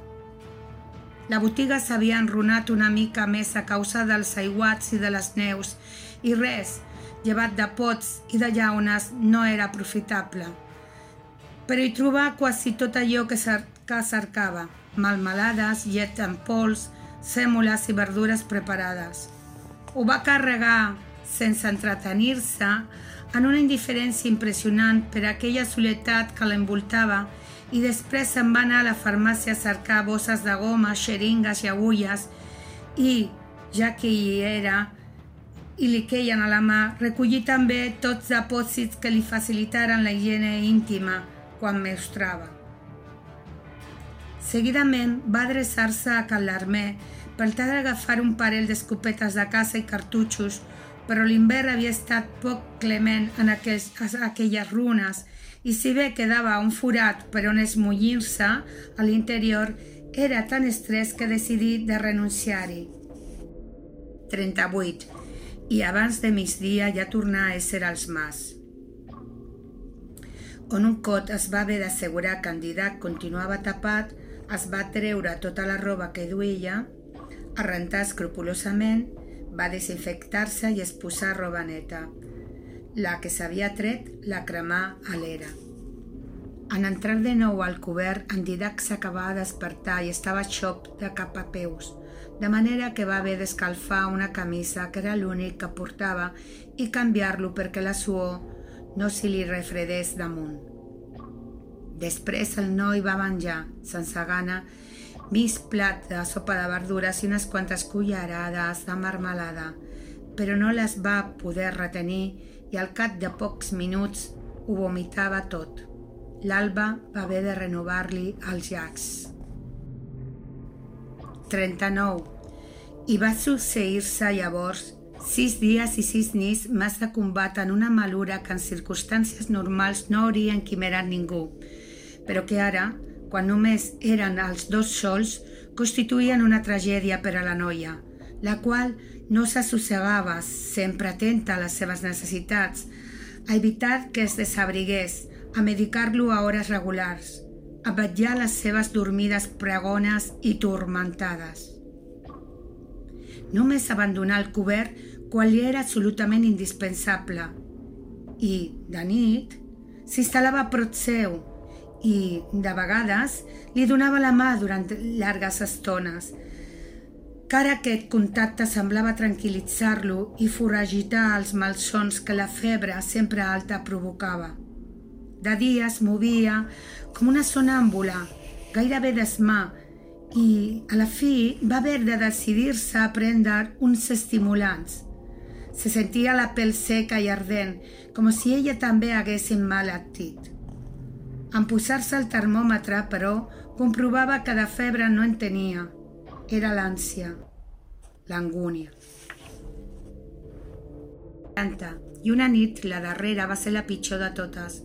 [SPEAKER 2] La botiga s'havia enrunat una mica més a causa dels aiguats i de les neus, i res, llevat de pots i de llaunes, no era profitable. Però hi trobà quasi tot allò que, que cercava, malmelades, llet en pols, sèmoles i verdures preparades. Ho va carregar, sense entretenir-se, en una indiferència impressionant per aquella soledat que l'envoltava i després se'n va anar a la farmàcia a cercar bosses de goma, xeringues i agulles i, ja que hi era i li queien a la mà, recollí també tots els apòsits que li facilitaren la higiene íntima quan mostrava. Seguidament va adreçar-se a Can Larmé per tal d'agafar un parell d'escopetes de caça i cartutxos però l'invern havia estat poc clement en aquells, aquelles runes i si bé quedava un forat per on esmollir-se a l'interior, era tan estrès que decidí de renunciar-hi. 38. I abans de migdia ja tornar a ésser als mas. On un cot es va haver d'assegurar que en Didac continuava tapat, es va treure tota la roba que duia, a rentar escrupulosament va desinfectar-se i es posà roba neta. La que s'havia tret la cremà a l'era. En entrar de nou al cobert, en Didac s'acabava de despertar i estava xop de cap a peus, de manera que va haver d'escalfar una camisa que era l'únic que portava i canviar-lo perquè la suor no s'hi li refredés damunt. Després el noi va menjar, sense gana, mig plat de sopa de verdures i unes quantes cullerades de marmelada, però no les va poder retenir i al cap de pocs minuts ho vomitava tot. L'Alba va haver de renovar-li els llacs. 39. I va succeir-se llavors sis dies i sis nits més de combat en una malura que en circumstàncies normals no haurien quimerat ningú, però que ara, quan només eren els dos sols, constituïen una tragèdia per a la noia, la qual no s'assossegava, sempre atenta a les seves necessitats, a evitar que es desabrigués, a medicar-lo a hores regulars, a vetllar les seves dormides pregones i turmentades. Només abandonar el cobert quan li era absolutament indispensable i, de nit, s'instal·lava prop seu, i, de vegades, li donava la mà durant llargues estones. Cara aquest contacte semblava tranquil·litzar-lo i foragitar els malsons que la febre sempre alta provocava. De dia es movia com una sonàmbula, gairebé d'esmà, i a la fi va haver de decidir-se a prendre uns estimulants. Se sentia la pell seca i ardent, com si ella també hagués atit. En posar-se el termòmetre, però, comprovava que de febre no en tenia. Era l'ànsia, l'angúnia. I una nit, la darrera, va ser la pitjor de totes.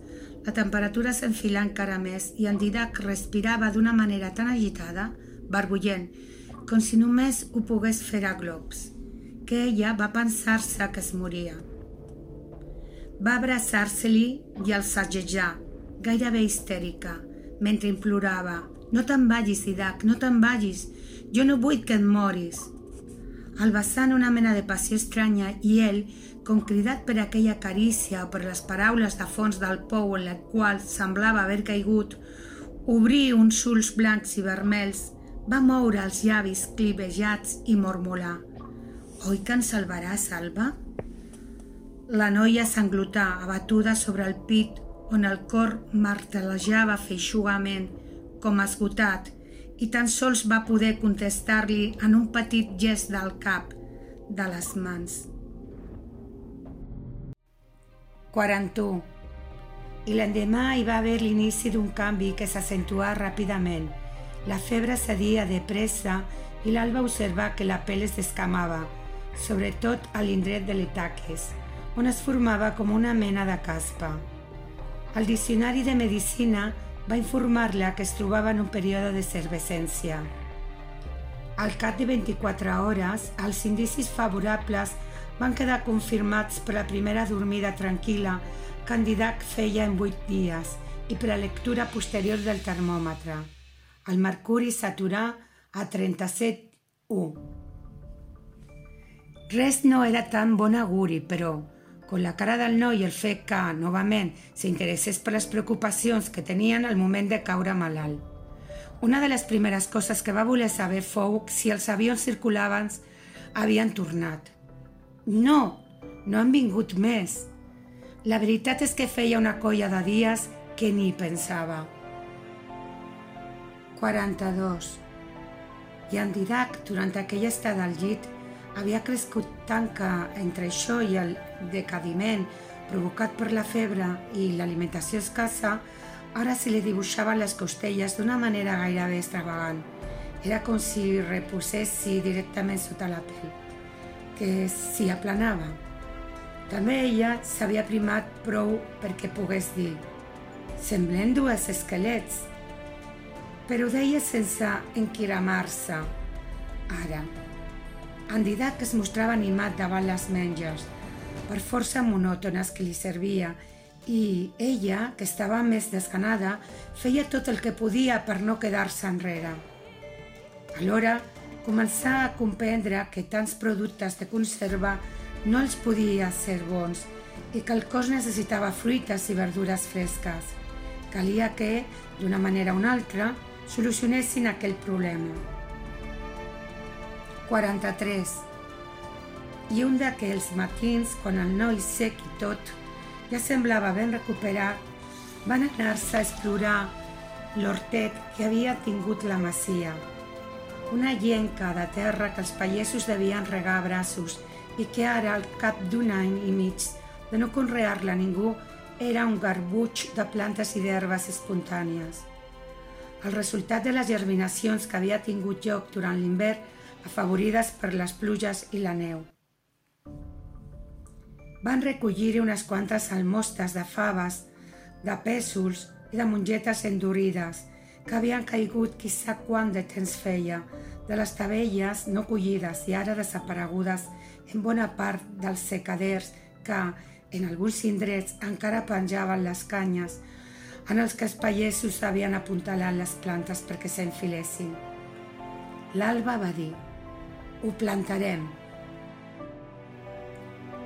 [SPEAKER 2] La temperatura s'enfilà encara més i en Didac respirava d'una manera tan agitada, barbullent, com si només ho pogués fer a globs, que ella va pensar-se que es moria. Va abraçar-se-li i el sagejar, gairebé histèrica, mentre implorava «No te'n vagis, Didac, no te'n vagis, jo no vull que et moris».
[SPEAKER 1] el vessant una mena de passió estranya i ell, com cridat per aquella carícia o per les paraules de fons del pou en la qual semblava haver caigut, obrí uns ulls blancs i vermells, va moure els llavis clivejats i mormolar. Oi que ens salvaràs, Alba? La noia s'englutà, abatuda sobre el pit, on el cor martelejava feixugament, com esgotat, i tan sols va poder contestar-li en un petit gest del cap, de les mans. 41. I l'endemà hi va haver l'inici d'un canvi que s'accentuà ràpidament. La febre cedia de pressa i l'alba observà que la pell es descamava, sobretot a l'indret de l'etaques on es formava com una mena de caspa. El diccionari de medicina va informar-la que es trobava en un període de cervescència. Al cap de 24 hores, els indicis favorables van quedar confirmats per la primera dormida tranquil·la que en Didac feia en 8 dies i per la lectura posterior del termòmetre. El mercuri s'aturà a 37,1. Res no era tan bon auguri, però, con la cara del noi i el fet que, novament, s'interessés per les preocupacions que tenien al moment de caure malalt. Una de les primeres coses que va voler saber fou si els avions circulants havien tornat. No, no han vingut més. La veritat és que feia una colla de dies que ni pensava. 42. I en Didac, durant aquella estada al llit, havia crescut tant que entre això i el decadiment provocat per la febre i l'alimentació escassa, ara se li dibuixaven les costelles d'una manera gairebé extravagant. Era com si reposessi directament sota la pell, que s'hi aplanava. També ella s'havia primat prou perquè pogués dir «Semblen dues esquelets», però ho deia sense enquiramar-se. Ara, en Didac es mostrava animat davant les menges, per força monòtones que li servia, i ella, que estava més desganada, feia tot el que podia per no quedar-se enrere. Alhora, començà a comprendre que tants productes de conserva no els podia ser bons i que el cos necessitava fruites i verdures fresques. Calia que, d'una manera o una altra, solucionessin aquell problema. 43. I un d'aquells matins, quan el noi sec i tot ja semblava ben recuperat, van anar-se a explorar l'hortet que havia tingut la masia. Una llenca de terra que els pagesos devien regar a braços i que ara, al cap d'un any i mig de no conrear-la ningú, era un garbuig de plantes i d'herbes espontànies. El resultat de les germinacions que havia tingut lloc durant l'hivern afavorides per les pluges i la neu. Van recollir unes quantes almostes de faves, de pèsols i de mongetes endurides que havien caigut qui sap quant de temps feia, de les tabelles no collides i ara desaparegudes en bona part dels secaders que, en alguns indrets, encara penjaven les canyes en els que els pagesos havien apuntalat les plantes perquè s'enfilessin. L'Alba va dir ho plantarem.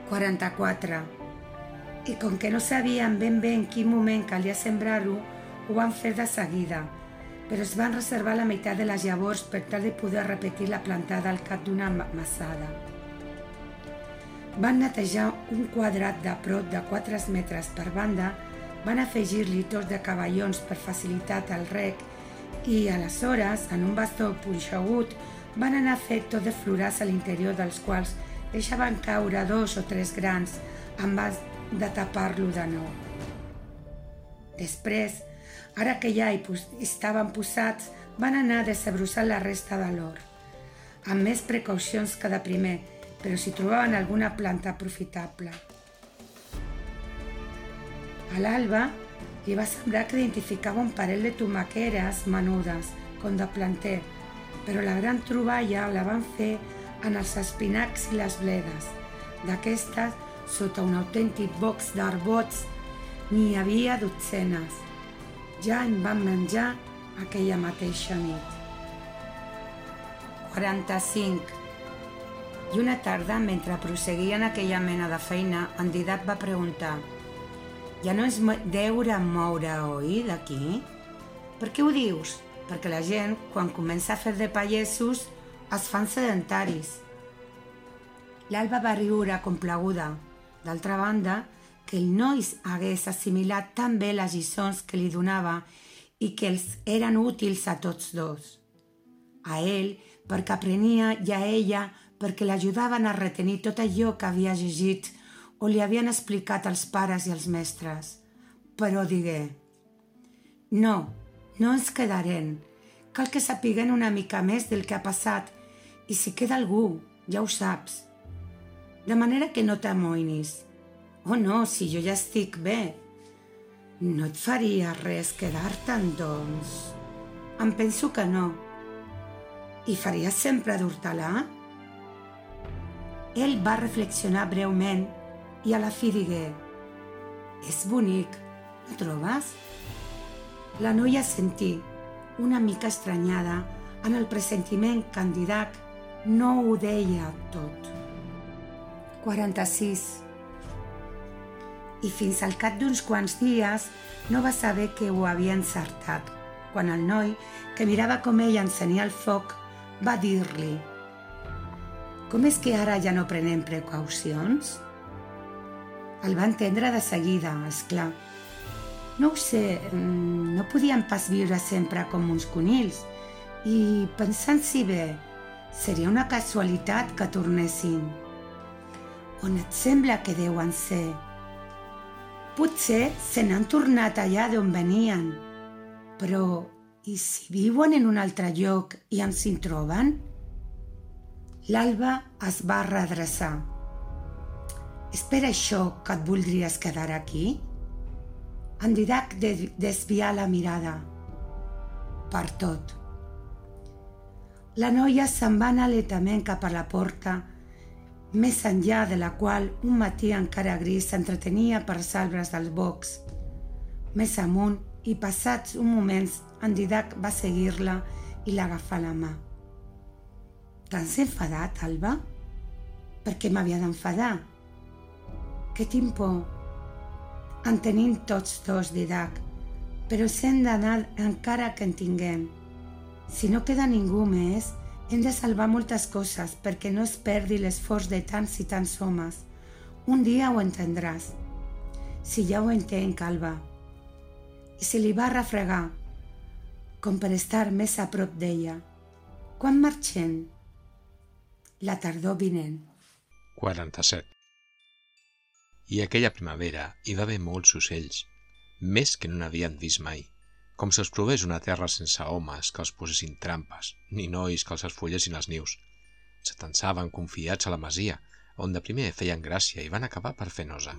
[SPEAKER 1] 44. I com que no sabien ben bé en quin moment calia sembrar-ho, ho van fer de seguida, però es van reservar la meitat de les llavors per tal de poder repetir la plantada al cap d'una massada. Van netejar un quadrat de prop de 4 metres per banda, van afegir-li tots de cavallons per facilitar el rec i, aleshores, en un bastó punxegut, van anar fet tot de florals a l'interior dels quals deixaven caure dos o tres grans abans de tapar-lo de nou. Després, ara que ja hi estaven posats, van anar a desabrossar la resta de l'or, amb més precaucions que de primer, però si trobaven alguna planta aprofitable. A l'alba li va semblar que identificava un parell de tomaqueres menudes, com de planter, però la gran troballa la van fer en els espinacs i les bledes. D'aquestes, sota un autèntic box d'arbots, n'hi havia dotzenes. Ja en van menjar aquella mateixa nit. 45.
[SPEAKER 2] I una tarda, mentre prosseguien aquella mena de feina, en Didac va preguntar «Ja no ens deure moure, oi, d'aquí?» «Per què ho dius?» «Perquè la gent, quan comença a fer de pallesos, es fan sedentaris». L'Alba va riure complaguda. D'altra banda, que el noi hagués assimilat tan bé les lliçons que li donava i que els eren útils a tots dos. A ell, perquè aprenia, i a ella, perquè l'ajudaven a retenir tot allò que havia llegit o li havien explicat els pares i els mestres. Però digué, no, no ens quedarem. Cal que sapiguem una mica més del que ha passat i si queda algú, ja ho saps. De manera que no t'amoïnis. Oh no, si jo ja estic bé. No et faria res quedar-te'n, doncs? Em penso que no. I faries sempre d'hortalà? Ell va reflexionar breument i a la fi digué «És bonic, no trobes?» La noia sentí, una mica estranyada, en el pressentiment que en Didac no ho deia tot. 46. I fins al cap d'uns quants dies no va saber que ho havia encertat, quan el noi, que mirava com ella encenia el foc, va dir-li com és que ara ja no prenem precaucions? El va entendre de seguida, és clar. No ho sé, mm, no podíem pas viure sempre com uns conills i pensant-s'hi bé, seria una casualitat que tornessin. On et sembla que deuen ser? Potser se n'han tornat allà d'on venien, però i si viuen en un altre lloc i ens hi troben? L'Alba es va redreçar. És per això que et voldries quedar aquí? En Didac de desviar la mirada. Per tot. La noia se'n va anar lentament cap a la porta, més enllà de la qual un matí encara gris s'entretenia per als arbres dels bocs. Més amunt, i passats un moments, en Didac va seguir-la i l'agafar la mà. T'has enfadat, Alba? Per què m'havia d'enfadar? Que tinc por. En tenim tots dos, Didac, però s'hem d'anar encara que en tinguem. Si no queda ningú més, hem de salvar moltes coses perquè no es perdi l'esforç de tants i tants homes. Un dia ho entendràs. Si ja ho entenc, Alba. I se li va refregar, com per estar més a prop d'ella. Quan marxem? la tardor vinent.
[SPEAKER 3] 47. I aquella primavera hi va haver molts ocells, més que no n'havien vist mai, com si els provés una terra sense homes que els posessin trampes, ni nois que els esfollessin els nius. S'atansaven confiats a la masia, on de primer feien gràcia i van acabar per fer nosa.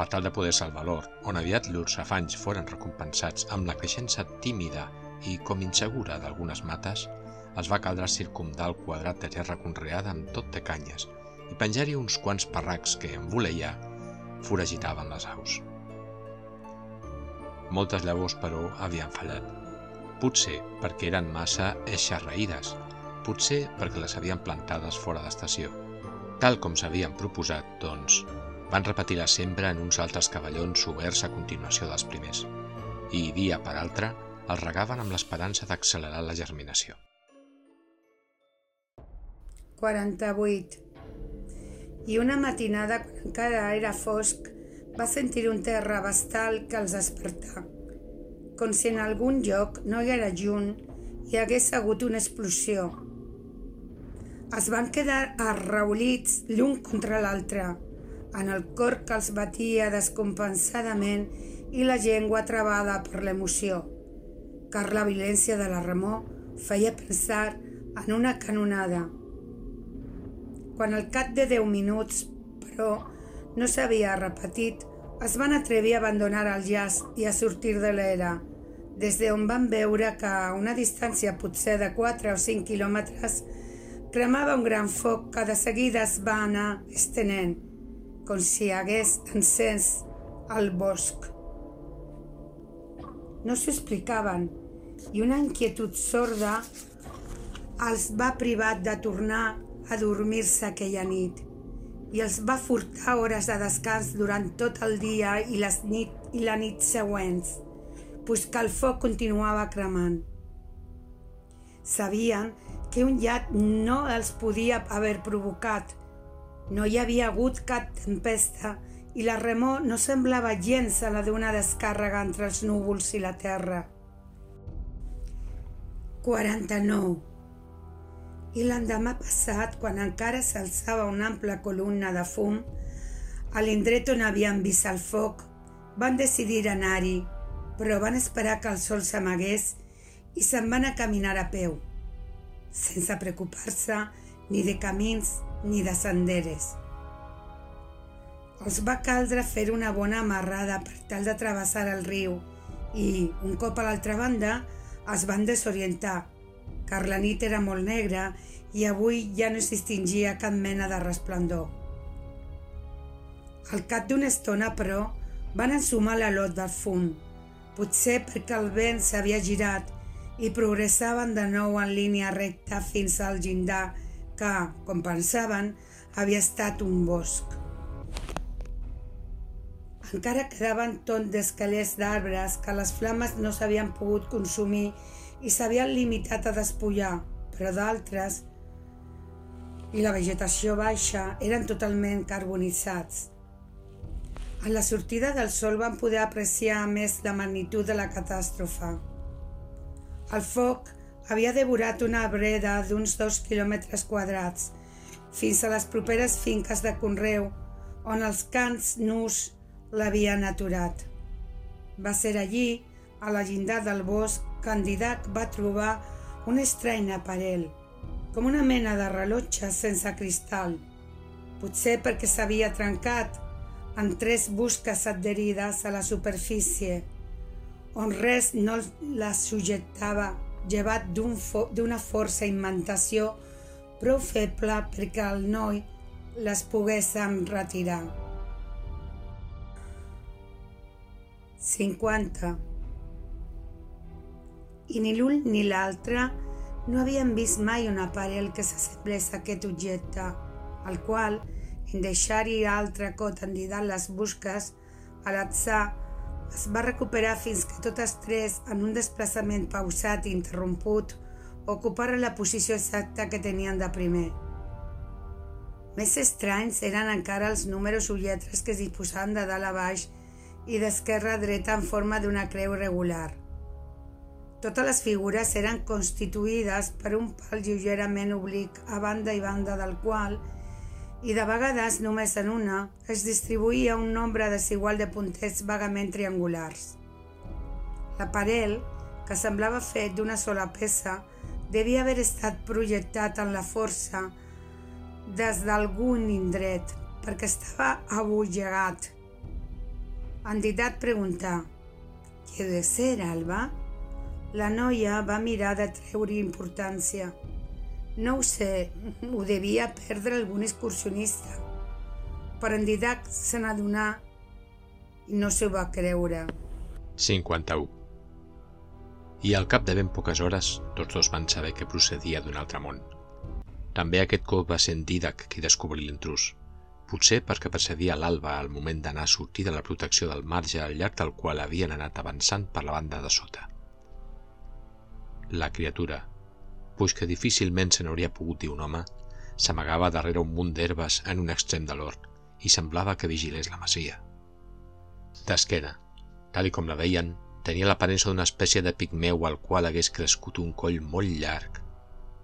[SPEAKER 3] Per tal de poder salvar l'or, on aviat llurs afanys foren recompensats amb la creixença tímida i com insegura d'algunes mates, els va caldre circumdar el quadrat de terra conreada amb tot de canyes i penjar-hi uns quants parracs que, en voleiar, foragitaven les aus. Moltes llavors, però, havien fallat. Potser perquè eren massa eixarraïdes, potser perquè les havien plantades fora d'estació. Tal com s'havien proposat, doncs, van repetir la sembra en uns altres cavallons oberts a continuació dels primers, i dia per altre els regaven amb l'esperança d'accelerar la germinació.
[SPEAKER 2] 48. I una matinada, quan encara era fosc, va sentir un terra bastal que els despertà. Com si en algun lloc, no hi era junt, hi hagués hagut una explosió. Es van quedar arraulits l'un contra l'altre, en el cor que els batia descompensadament i la llengua travada per l'emoció, car la violència de la remor feia pensar en una canonada quan al cap de deu minuts, però, no s'havia repetit, es van atrevir a abandonar el jazz i a sortir de l'era, des d'on van veure que a una distància potser de 4 o 5 quilòmetres cremava un gran foc que de seguida es va anar estenent, com si hagués encès al bosc. No s'ho explicaven i una inquietud sorda els va privar de tornar a dormir-se aquella nit i els va furtar hores de descans durant tot el dia i, les nit, i la nit següents, pues que el foc continuava cremant. Sabien que un llat no els podia haver provocat. No hi havia hagut cap tempesta i la remor no semblava gens a la d'una descàrrega entre els núvols i la terra. 49. I l'endemà passat, quan encara s'alçava una ampla columna de fum, a l'indret on havien vist el foc, van decidir anar-hi, però van esperar que el sol s'amagués i se'n van a caminar a peu, sense preocupar-se ni de camins ni de senderes. Els va caldre fer una bona amarrada per tal de travessar el riu i, un cop a l'altra banda, es van desorientar, car la nit era molt negra i avui ja no s'hi distingia cap mena de resplendor. Al cap d'una estona, però, van ensumar la lot del fum, potser perquè el vent s'havia girat i progressaven de nou en línia recta fins al llindar que, com pensaven, havia estat un bosc. Encara quedaven tot d'escalers d'arbres que les flames no s'havien pogut consumir i s'havien limitat a despullar, però d'altres i la vegetació baixa eren totalment carbonitzats. A la sortida del sol van poder apreciar més la magnitud de la catàstrofe. El foc havia devorat una breda d'uns dos quilòmetres quadrats fins a les properes finques de Conreu, on els cants nus l'havien aturat. Va ser allí, a la llindar del bosc, que en Didac va trobar un estrany aparell, com una mena de rellotge sense cristal, potser perquè s'havia trencat en tres busques adherides a la superfície, on res no la subjectava, llevat d'una un força inventació prou feble perquè el noi les poguessin retirar. 50. I ni l'un ni l'altre no havien vist mai un aparell que s'assemblés a aquest objecte, al qual, en deixar-hi altre cot endidat les busques, a l'atzar es va recuperar fins que totes tres, en un desplaçament pausat i interromput, ocuparen la posició exacta que tenien de primer. Més estranys eren encara els números o lletres que es disposaven de dalt a baix i d'esquerra a dreta en forma d'una creu regular. Totes les figures eren constituïdes per un pal lleugerament oblic a banda i banda del qual, i de vegades només en una, es distribuïa un nombre desigual de puntets vagament triangulars. L'aparell, que semblava fet d'una sola peça, devia haver estat projectat en la força des d'algun indret, perquè estava abollegat Entitat preguntà «Què de ser, Alba?» La noia va mirar de treure importància. No ho sé, ho devia perdre algun excursionista. Però en Didac se n'adonà i no s'ho va creure.
[SPEAKER 3] 51. I al cap de ben poques hores, tots dos van saber que procedia d'un altre món. També aquest cop va ser en Didac qui descobrí l'intrus potser perquè precedia l'alba al moment d'anar a sortir de la protecció del marge al llarg del qual havien anat avançant per la banda de sota. La criatura, puix que difícilment se n'hauria pogut dir un home, s'amagava darrere un munt d'herbes en un extrem de l'hort i semblava que vigilés la masia. D'esquena, tal com la veien, tenia l'aparença d'una espècie de pigmeu al qual hagués crescut un coll molt llarg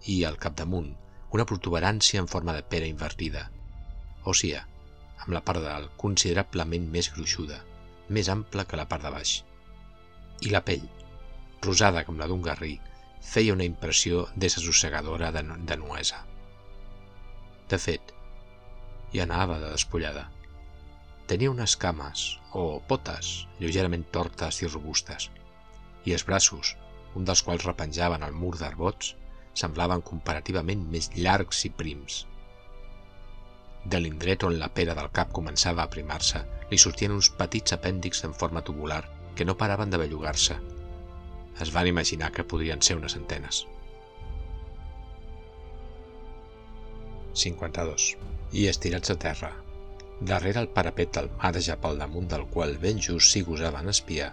[SPEAKER 3] i, al capdamunt, una protuberància en forma de pera invertida, òssia, amb la part de dalt considerablement més gruixuda, més ampla que la part de baix. I la pell, rosada com la d'un garrí, feia una impressió desassossegadora de, de nuesa. De fet, hi anava de despullada. Tenia unes cames, o potes, lleugerament tortes i robustes, i els braços, un dels quals repenjaven al mur d'arbots, semblaven comparativament més llargs i prims, de l'indret on la pera del cap començava a aprimar-se, li sortien uns petits apèndix en forma tubular que no paraven de bellugar-se. Es van imaginar que podrien ser unes antenes. 52. I estirats a terra, darrere el parapet del marge pel damunt del qual ben just s'hi gosaven espiar,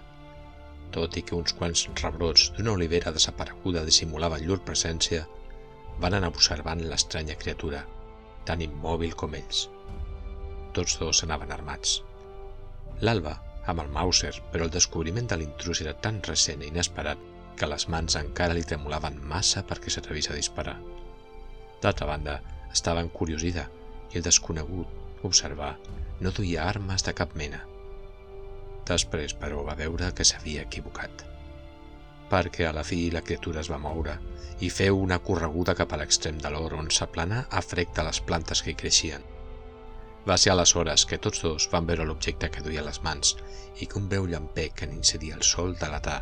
[SPEAKER 3] tot i que uns quants rebrots d'una olivera desapareguda dissimulaven llur presència, van anar observant l'estranya criatura, tan immòbil com ells. Tots dos anaven armats. L'Alba, amb el Mauser, però el descobriment de l'intrus era tan recent i inesperat que les mans encara li tremolaven massa perquè s'atrevís a disparar. D'altra banda, estava encuriosida i el desconegut, observar, no duia armes de cap mena. Després, però, va veure que s'havia equivocat. Perquè a la fi la criatura es va moure i feu una correguda cap a l'extrem de l'or on s'aplanà a frec de les plantes que hi creixien. Va ser aleshores que tots dos van veure l'objecte que duia a les mans i que un breu llampec que n'incidia el sol delatà.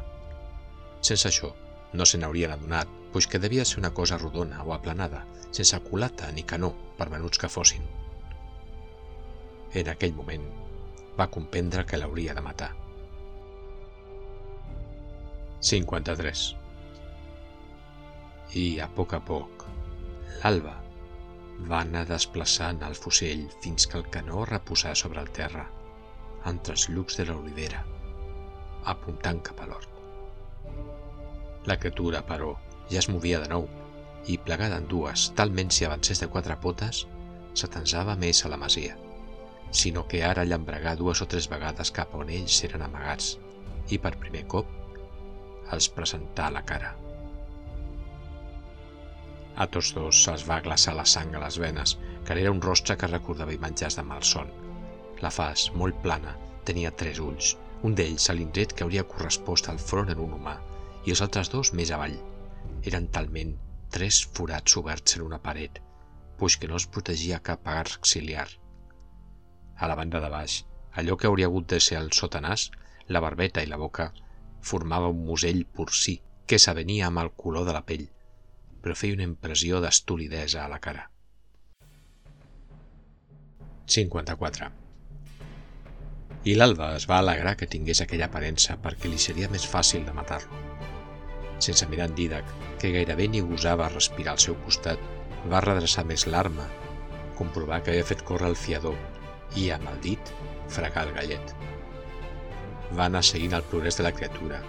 [SPEAKER 3] Sense això, no se n'haurien adonat, puix que devia ser una cosa rodona o aplanada, sense culata ni canó, per menuts que fossin. En aquell moment, va comprendre que l'hauria de matar. 53. I a poc a poc, l'alba va anar desplaçant el fusell fins que el canó reposà sobre el terra, entre els llucs de l'olivera, apuntant cap a l'hort. La criatura, però, ja es movia de nou i, plegada en dues, talment si avancés de quatre potes, s'atensava més a la masia, sinó que ara llambregà dues o tres vegades cap on ells eren amagats i per primer cop els presentà la cara. A tots dos se'ls va glaçar la sang a les venes, que era un rostre que recordava imatges de malson. La faç, molt plana, tenia tres ulls, un d'ells a l'indret que hauria correspost al front en un humà, i els altres dos més avall. Eren talment tres forats oberts en una paret, puix que no es protegia cap agar auxiliar. A la banda de baix, allò que hauria hagut de ser el sotanàs, la barbeta i la boca, formava un musell porcí que s'avenia amb el color de la pell, però feia una impressió d'estolidesa a la cara. 54. I l'Alba es va alegrar que tingués aquella aparença perquè li seria més fàcil de matar-lo sense mirar en Didac, que gairebé ni gosava respirar al seu costat, va redreçar més l'arma, comprovar que havia fet córrer el fiador i, amb el dit, fregar el gallet. Va anar seguint el progrés de la criatura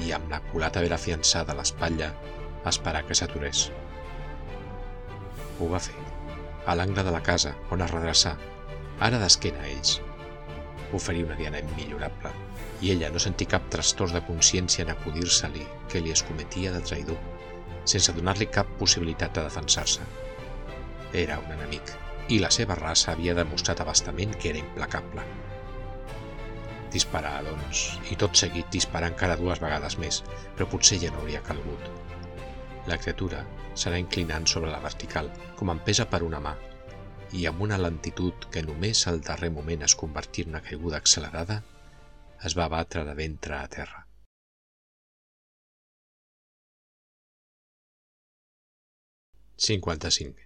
[SPEAKER 3] i, amb la culata ben afiançada a l'espatlla, esperar que s'aturés. Ho va fer, a l'angle de la casa on es redreçà, ara d'esquena a ells. Oferir una diana immillorable i ella no sentí cap trastorn de consciència en acudir-se-li que li escometia de traïdor, sense donar-li cap possibilitat de defensar-se. Era un enemic, i la seva raça havia demostrat abastament que era implacable. Disparar, doncs, i tot seguit disparar encara dues vegades més, però potser ja no hauria calgut. La criatura s'anà inclinant sobre la vertical, com empesa per una mà, i amb una lentitud que només al darrer moment es convertia en una caiguda accelerada, es va batre de ventre a terra. Cinquanta-cinc.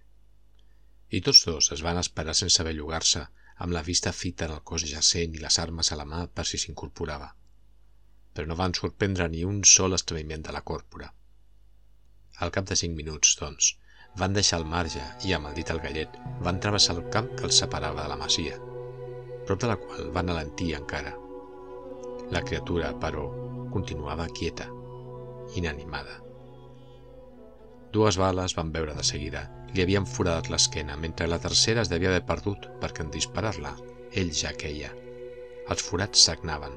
[SPEAKER 3] I tots dos es van esperar sense bellugar-se, amb la vista fita en el cos jacent i les armes a la mà per si s'incorporava. Però no van sorprendre ni un sol estremiment de la còrpora. Al cap de cinc minuts, doncs, van deixar el marge i, amb el dit al gallet, van travessar el camp que els separava de la masia, prop de la qual van alentir encara, la criatura, però, continuava quieta, inanimada. Dues bales van veure de seguida. Li havien foradat l'esquena, mentre la tercera es devia haver perdut perquè en disparar-la, ell ja queia. Els forats sagnaven,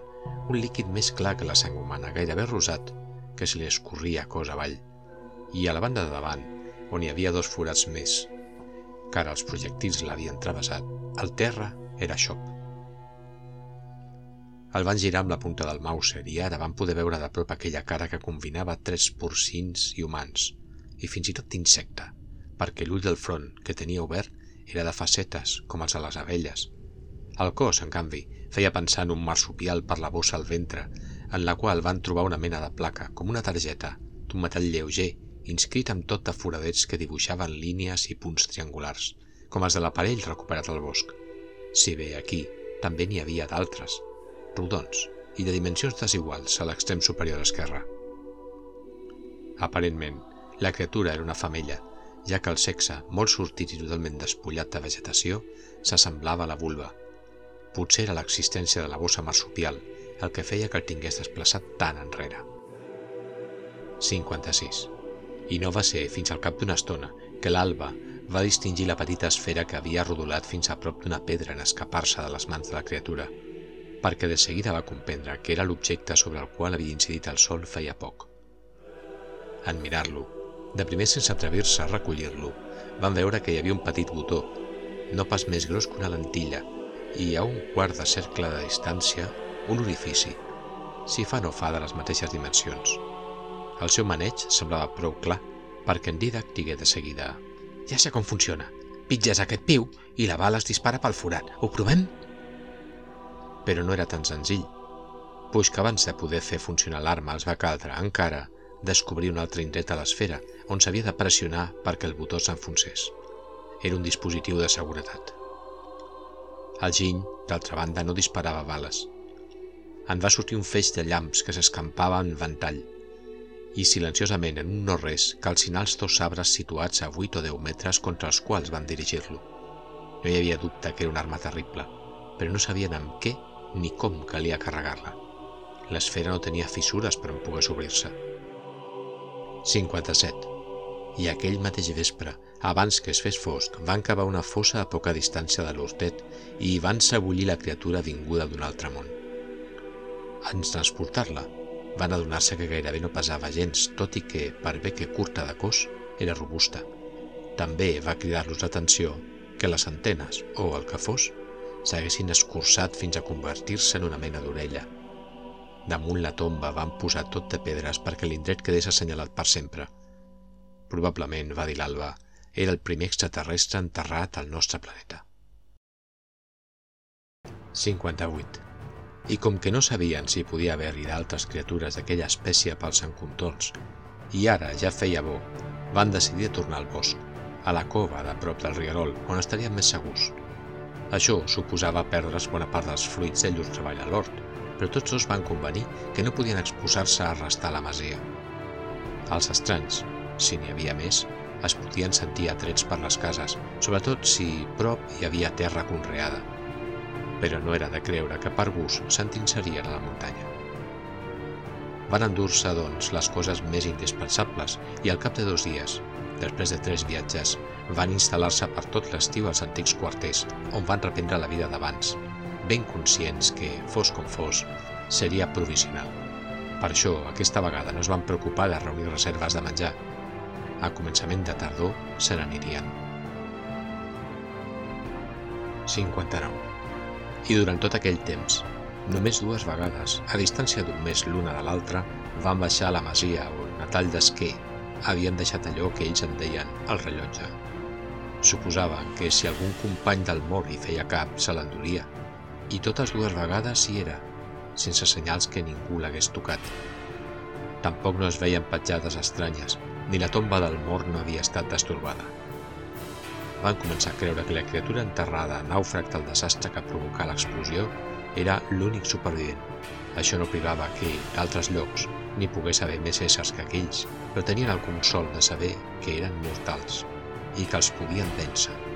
[SPEAKER 3] un líquid més clar que la sang humana, gairebé rosat, que se li escorria cosa avall. I a la banda de davant, on hi havia dos forats més, que ara els projectils l'havien travessat, el terra era xop. El van girar amb la punta del Mauser i ara van poder veure de prop aquella cara que combinava tres porcins i humans, i fins i tot d'insecte, perquè l'ull del front, que tenia obert, era de facetes, com els de les abelles. El cos, en canvi, feia pensar en un marsupial per la bossa al ventre, en la qual van trobar una mena de placa, com una targeta, d'un metall lleuger, inscrit amb tot de foradets que dibuixaven línies i punts triangulars, com els de l'aparell recuperat al bosc. Si bé aquí també n'hi havia d'altres, rodons i de dimensions desiguals a l'extrem superior esquerre. Aparentment, la criatura era una femella ja que el sexe, molt sortit i totalment despullat de vegetació, s'assemblava a la vulva. Potser era l'existència de la bossa marsupial el que feia que el tingués desplaçat tan enrere. 56. I no va ser fins al cap d'una estona que l'alba va distingir la petita esfera que havia rodolat fins a prop d'una pedra en escapar-se de les mans de la criatura, perquè de seguida va comprendre que era l'objecte sobre el qual havia incidit el sol feia poc. En mirar-lo, de primer sense atrevir-se a recollir-lo, van veure que hi havia un petit botó, no pas més gros que una lentilla, i a un quart de cercle de distància, un orifici, si fa no fa de les mateixes dimensions. El seu maneig semblava prou clar perquè en Didac digué de seguida ja sé com funciona. Pitges aquest piu i la bala es dispara pel forat. Ho provem? Però no era tan senzill, puix que abans de poder fer funcionar l'arma els va caldre, encara, descobrir un altre indret a l'esfera on s'havia de pressionar perquè el botó s'enfonsés. Era un dispositiu de seguretat. El giny, d'altra banda, no disparava bales. En va sortir un feix de llamps que s'escampava en ventall, i silenciosament en un no-res calcinar els dos sabres situats a 8 o 10 metres contra els quals van dirigir-lo. No hi havia dubte que era una arma terrible, però no sabien amb què ni com calia carregar-la. L'esfera no tenia fissures per on pogués obrir-se. 57. I aquell mateix vespre, abans que es fes fosc, van cavar una fossa a poca distància de l'hortet i hi van sebullir la criatura vinguda d'un altre món. En transportar-la, van adonar-se que gairebé no pesava gens, tot i que, per bé que curta de cos, era robusta. També va cridar-los l'atenció que les antenes, o el que fos, s'haguessin escurçat fins a convertir-se en una mena d'orella. Damunt la tomba van posar tot de pedres perquè l'indret quedés assenyalat per sempre. Probablement, va dir l'Alba, era el primer extraterrestre enterrat al nostre planeta. 58 i com que no sabien si podia haver-hi d'altres criatures d'aquella espècie pels encontorns, i ara ja feia bo, van decidir tornar al bosc, a la cova de prop del rierol, on estarien més segurs. Això suposava perdre's bona part dels fruits de llur treball a l'hort, però tots dos van convenir que no podien exposar-se a restar la masia. Els estranys, si n'hi havia més, es podien sentir atrets per les cases, sobretot si prop hi havia terra conreada, però no era de creure que per gust s'entinserien a la muntanya. Van endur-se, doncs, les coses més indispensables i al cap de dos dies, després de tres viatges, van instal·lar-se per tot l'estiu als antics quarters, on van reprendre la vida d'abans, ben conscients que, fos com fos, seria provisional. Per això, aquesta vegada no es van preocupar de reunir reserves de menjar. A començament de tardor se n'anirien. 59 i durant tot aquell temps, només dues vegades, a distància d'un mes l'una de l'altra, van baixar a la masia on, a tall d'esquer, havien deixat allò que ells en deien el rellotge. Suposaven que si algun company del mort hi feia cap, se l'enduria, i totes dues vegades hi era, sense senyals que ningú l'hagués tocat. Tampoc no es veien petjades estranyes, ni la tomba del mort no havia estat destorbada van començar a creure que la criatura enterrada, nàufrag del desastre que provocà l'explosió, era l'únic supervivent. Això no privava que, d'altres llocs, n'hi pogués haver més éssers que aquells, però tenien el consol de saber que eren mortals i que els podien vèncer